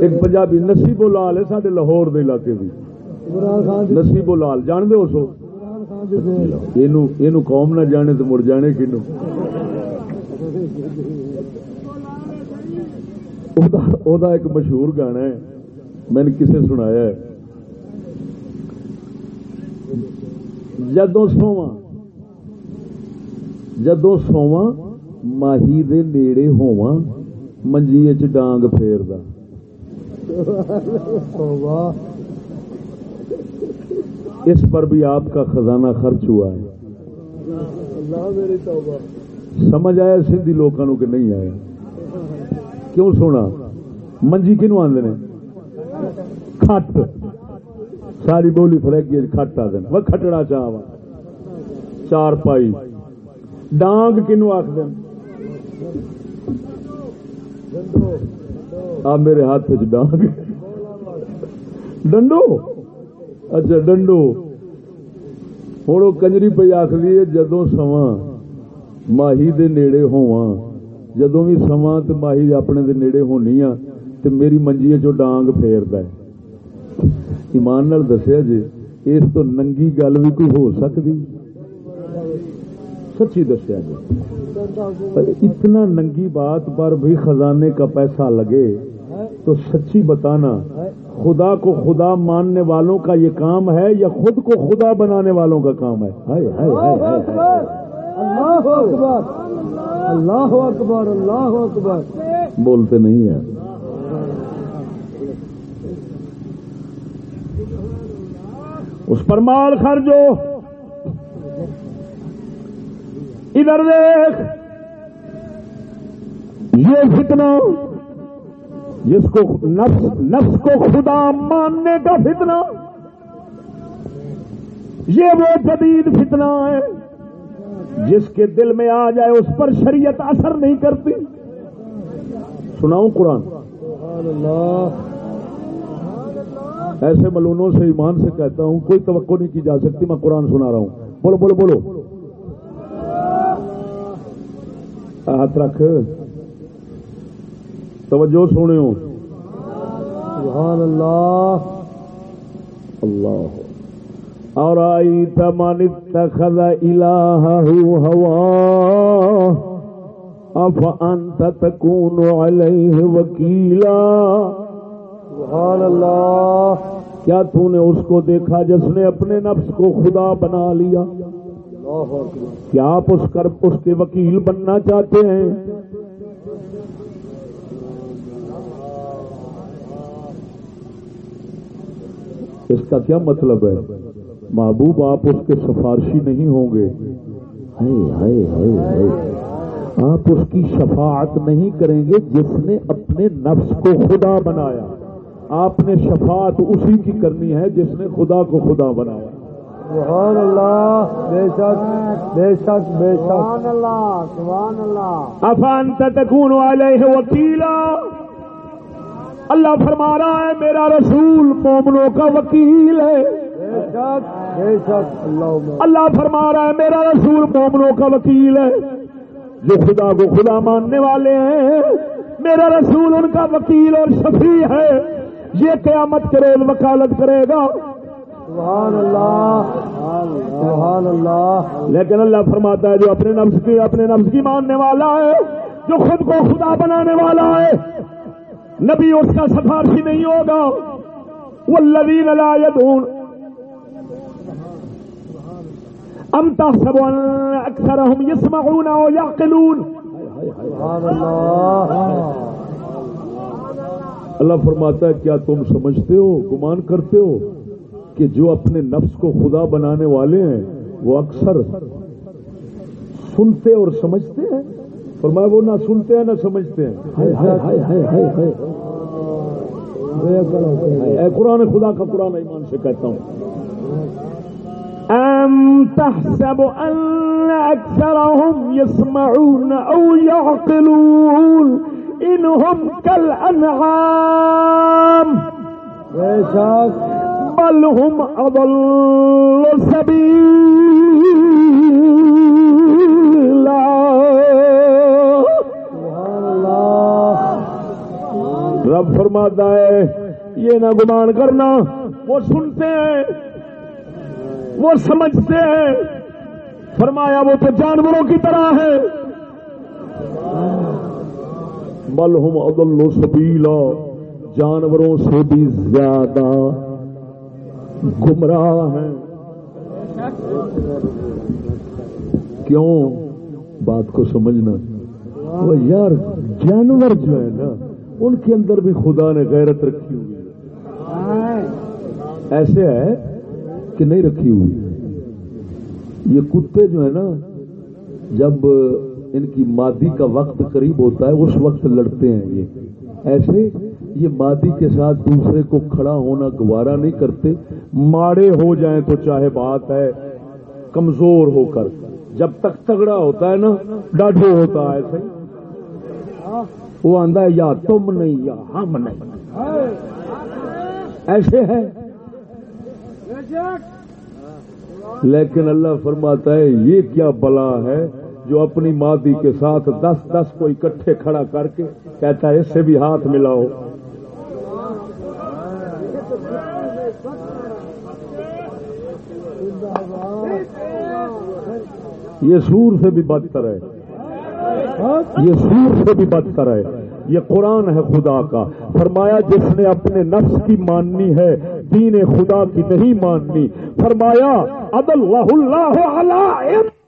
ایک پنجابی نصیب لال ہے سارے لاہور دے علاقے بھی نصیب لال جان دو سو؟ یہ قوم نہ جانے تو مڑ جانے کنو۔ ایک مشہور گانا ہے میں نے کسے سنایا ہے۔ جدو سواں جدو سواں ماہی دے نیڑے ہوا منجی ڈانگ پھیر اس پر بھی آپ کا خزانہ خرچ ہوا ہے سمجھ آیا سندھی لوگوں کے نہیں آیا کیوں سونا منجی کنو آدھے کھٹ ساری بولی فریکی کھٹ آ وہ کھٹڑا چاہ چار پائی ڈانگ کنو آخ آ، میرے ہاتھ چ ڈانگ ڈنڈو؟ اچھا ڈنڈو۔ ہوں کنجری پی آخری جدو سواں ماہی دے نیڑے ہوا جدو بھی سواں تو ماہی اپنے دے نیڑے ہونی آ تو میری منجی چو ڈانگ پھیرد ایمان دسیا جی اس تو ننگی گل بھی کوئی ہو سکتی سچی دسیا جی۔ اتنا ننگی بات پر بھی خزانے کا پیسہ لگے تو سچی بتانا خدا کو خدا ماننے والوں کا یہ کام ہے یا خود کو خدا بنانے والوں کا کام ہے؟ اللہ اکبر۔ اللہ اکبر بولتے نہیں ہیں۔ اس پر مال خرچو ادھر دیکھ۔ یہ فتنہ جس کو نفس نفس کو خدا ماننے کا فتنہ، یہ وہ جدید فتنہ ہے جس کے دل میں آ جائے، اس پر شریعت اثر نہیں کرتی۔ سناؤں قرآن۔ ایسے ملونوں سے ایمان سے کہتا ہوں، کوئی توقع نہیں کی جا سکتی، میں قرآن سنا رہا ہوں۔ بولو بولو بولو۔ ہاتھ رکھ۔ توجہ سونے سبحان اللہ۔ اللہ۔ اور آئی تمن اتخذ الہہ ہوا۔ اف انت تکون علیہ وکیلا۔ سبحان اللہ۔ کیا تو نے اس کو دیکھا جس نے اپنے نفس کو خدا بنا لیا؟ کیا آپ اس کر، اس کے وکیل بننا چاہتے ہیں؟ اس کا کیا مطلب ہے؟ محبوب، آپ اس کے سفارشی نہیں ہوں گے۔ آپ اس کی شفاعت نہیں کریں گے جس نے اپنے نفس کو خدا بنایا۔ آپ نے شفاعت اسی کی کرنی ہے جس نے خدا کو خدا بنایا۔ سبحان اللہ بے شک بے شک بے شک۔ سبحان اللہ سبحان اللہ۔ افان تکون علیہ وکیلا۔ اللہ فرما رہا ہے میرا رسول مومنوں کا وکیل ہے۔ بے شک بے شک اللہ اللہ فرما رہا ہے میرا رسول مومنوں کا وکیل ہے۔ جو خدا کو خدا ماننے والے ہیں۔ میرا رسول ان کا وکیل اور شفیع ہے۔ یہ قیامت کے روز وکالت کرے گا۔ سبحان اللہ. لیکن اللہ فرماتا ہے جو اپنے نفس کی اپنے نفس کی ماننے والا ہے جو خود کو خدا بنانے والا ہے نبی اس کا سفارشی نہیں ہوگا۔ وہ لوین يدعون۔ ام تحسب ان اکثرهم يسمعون او يعقلون سبحان اللہ. اللہ فرماتا ہے کیا تم سمجھتے ہو؟ گمان کرتے ہو؟ کہ جو اپنے نفس کو خدا بنانے والے ہیں وہ اکثر سنتے اور سمجھتے ہیں۔ فرمایا وہ نہ سنتے ہیں نہ سمجھتے ہیں۔ قرآن خدا کا قرآن ایمان سے کہتا ہوں۔ ام تحسب ان اکثرهم يسمعون او يعقلون انهم كالانعام بے شک بل سبيلا سبحان اللہ. رب فرماتا ہے یہ نہ گمان کرنا وہ سنتے ہیں وہ سمجھتے ہیں۔ فرمایا وہ تو جانوروں کی طرح ہے۔ بل ہم ادل سبیلا جانوروں سے بھی زیادہ گمراہ ہیں۔ کیوں؟ بات کو سمجھنا۔ وہ یار جانور جو ہے نا، ان کے اندر بھی خدا نے غیرت رکھی ہوئی ہے۔ ایسے ہے کہ نہیں رکھی ہوئی۔ یہ کتے جو ہے نا، جب ان کی مادی کا وقت قریب ہوتا ہے، اس وقت لڑتے ہیں یہ۔ ایسے یہ مادی کے ساتھ دوسرے کو کھڑا ہونا گوارا نہیں کرتے، ماڑے ہو جائیں تو چاہے بات ہے، کمزور ہو کر۔ جب تک تگڑا ہوتا ہے نا ڈاڈو ہوتا ہے ایسے وہ آندا ہے، یا تم نہیں، یا ہم نہیں۔ ایسے ہے لیکن اللہ فرماتا ہے، یہ کیا بلا ہے جو اپنی مادی کے ساتھ دس دس کو اکٹھے کھڑا کر کے کہتا ہے، اس سے بھی ہاتھ ملاؤ۔ یہ سور سے بھی بدتر ہے۔ یہ سور سے بھی بدتر ہے۔ یہ قرآن ہے خدا کا۔ فرمایا، جس نے اپنے نفس کی ماننی ہے، دین خدا کی نہیں ماننی۔ فرمایا عدل اللہ علیہ۔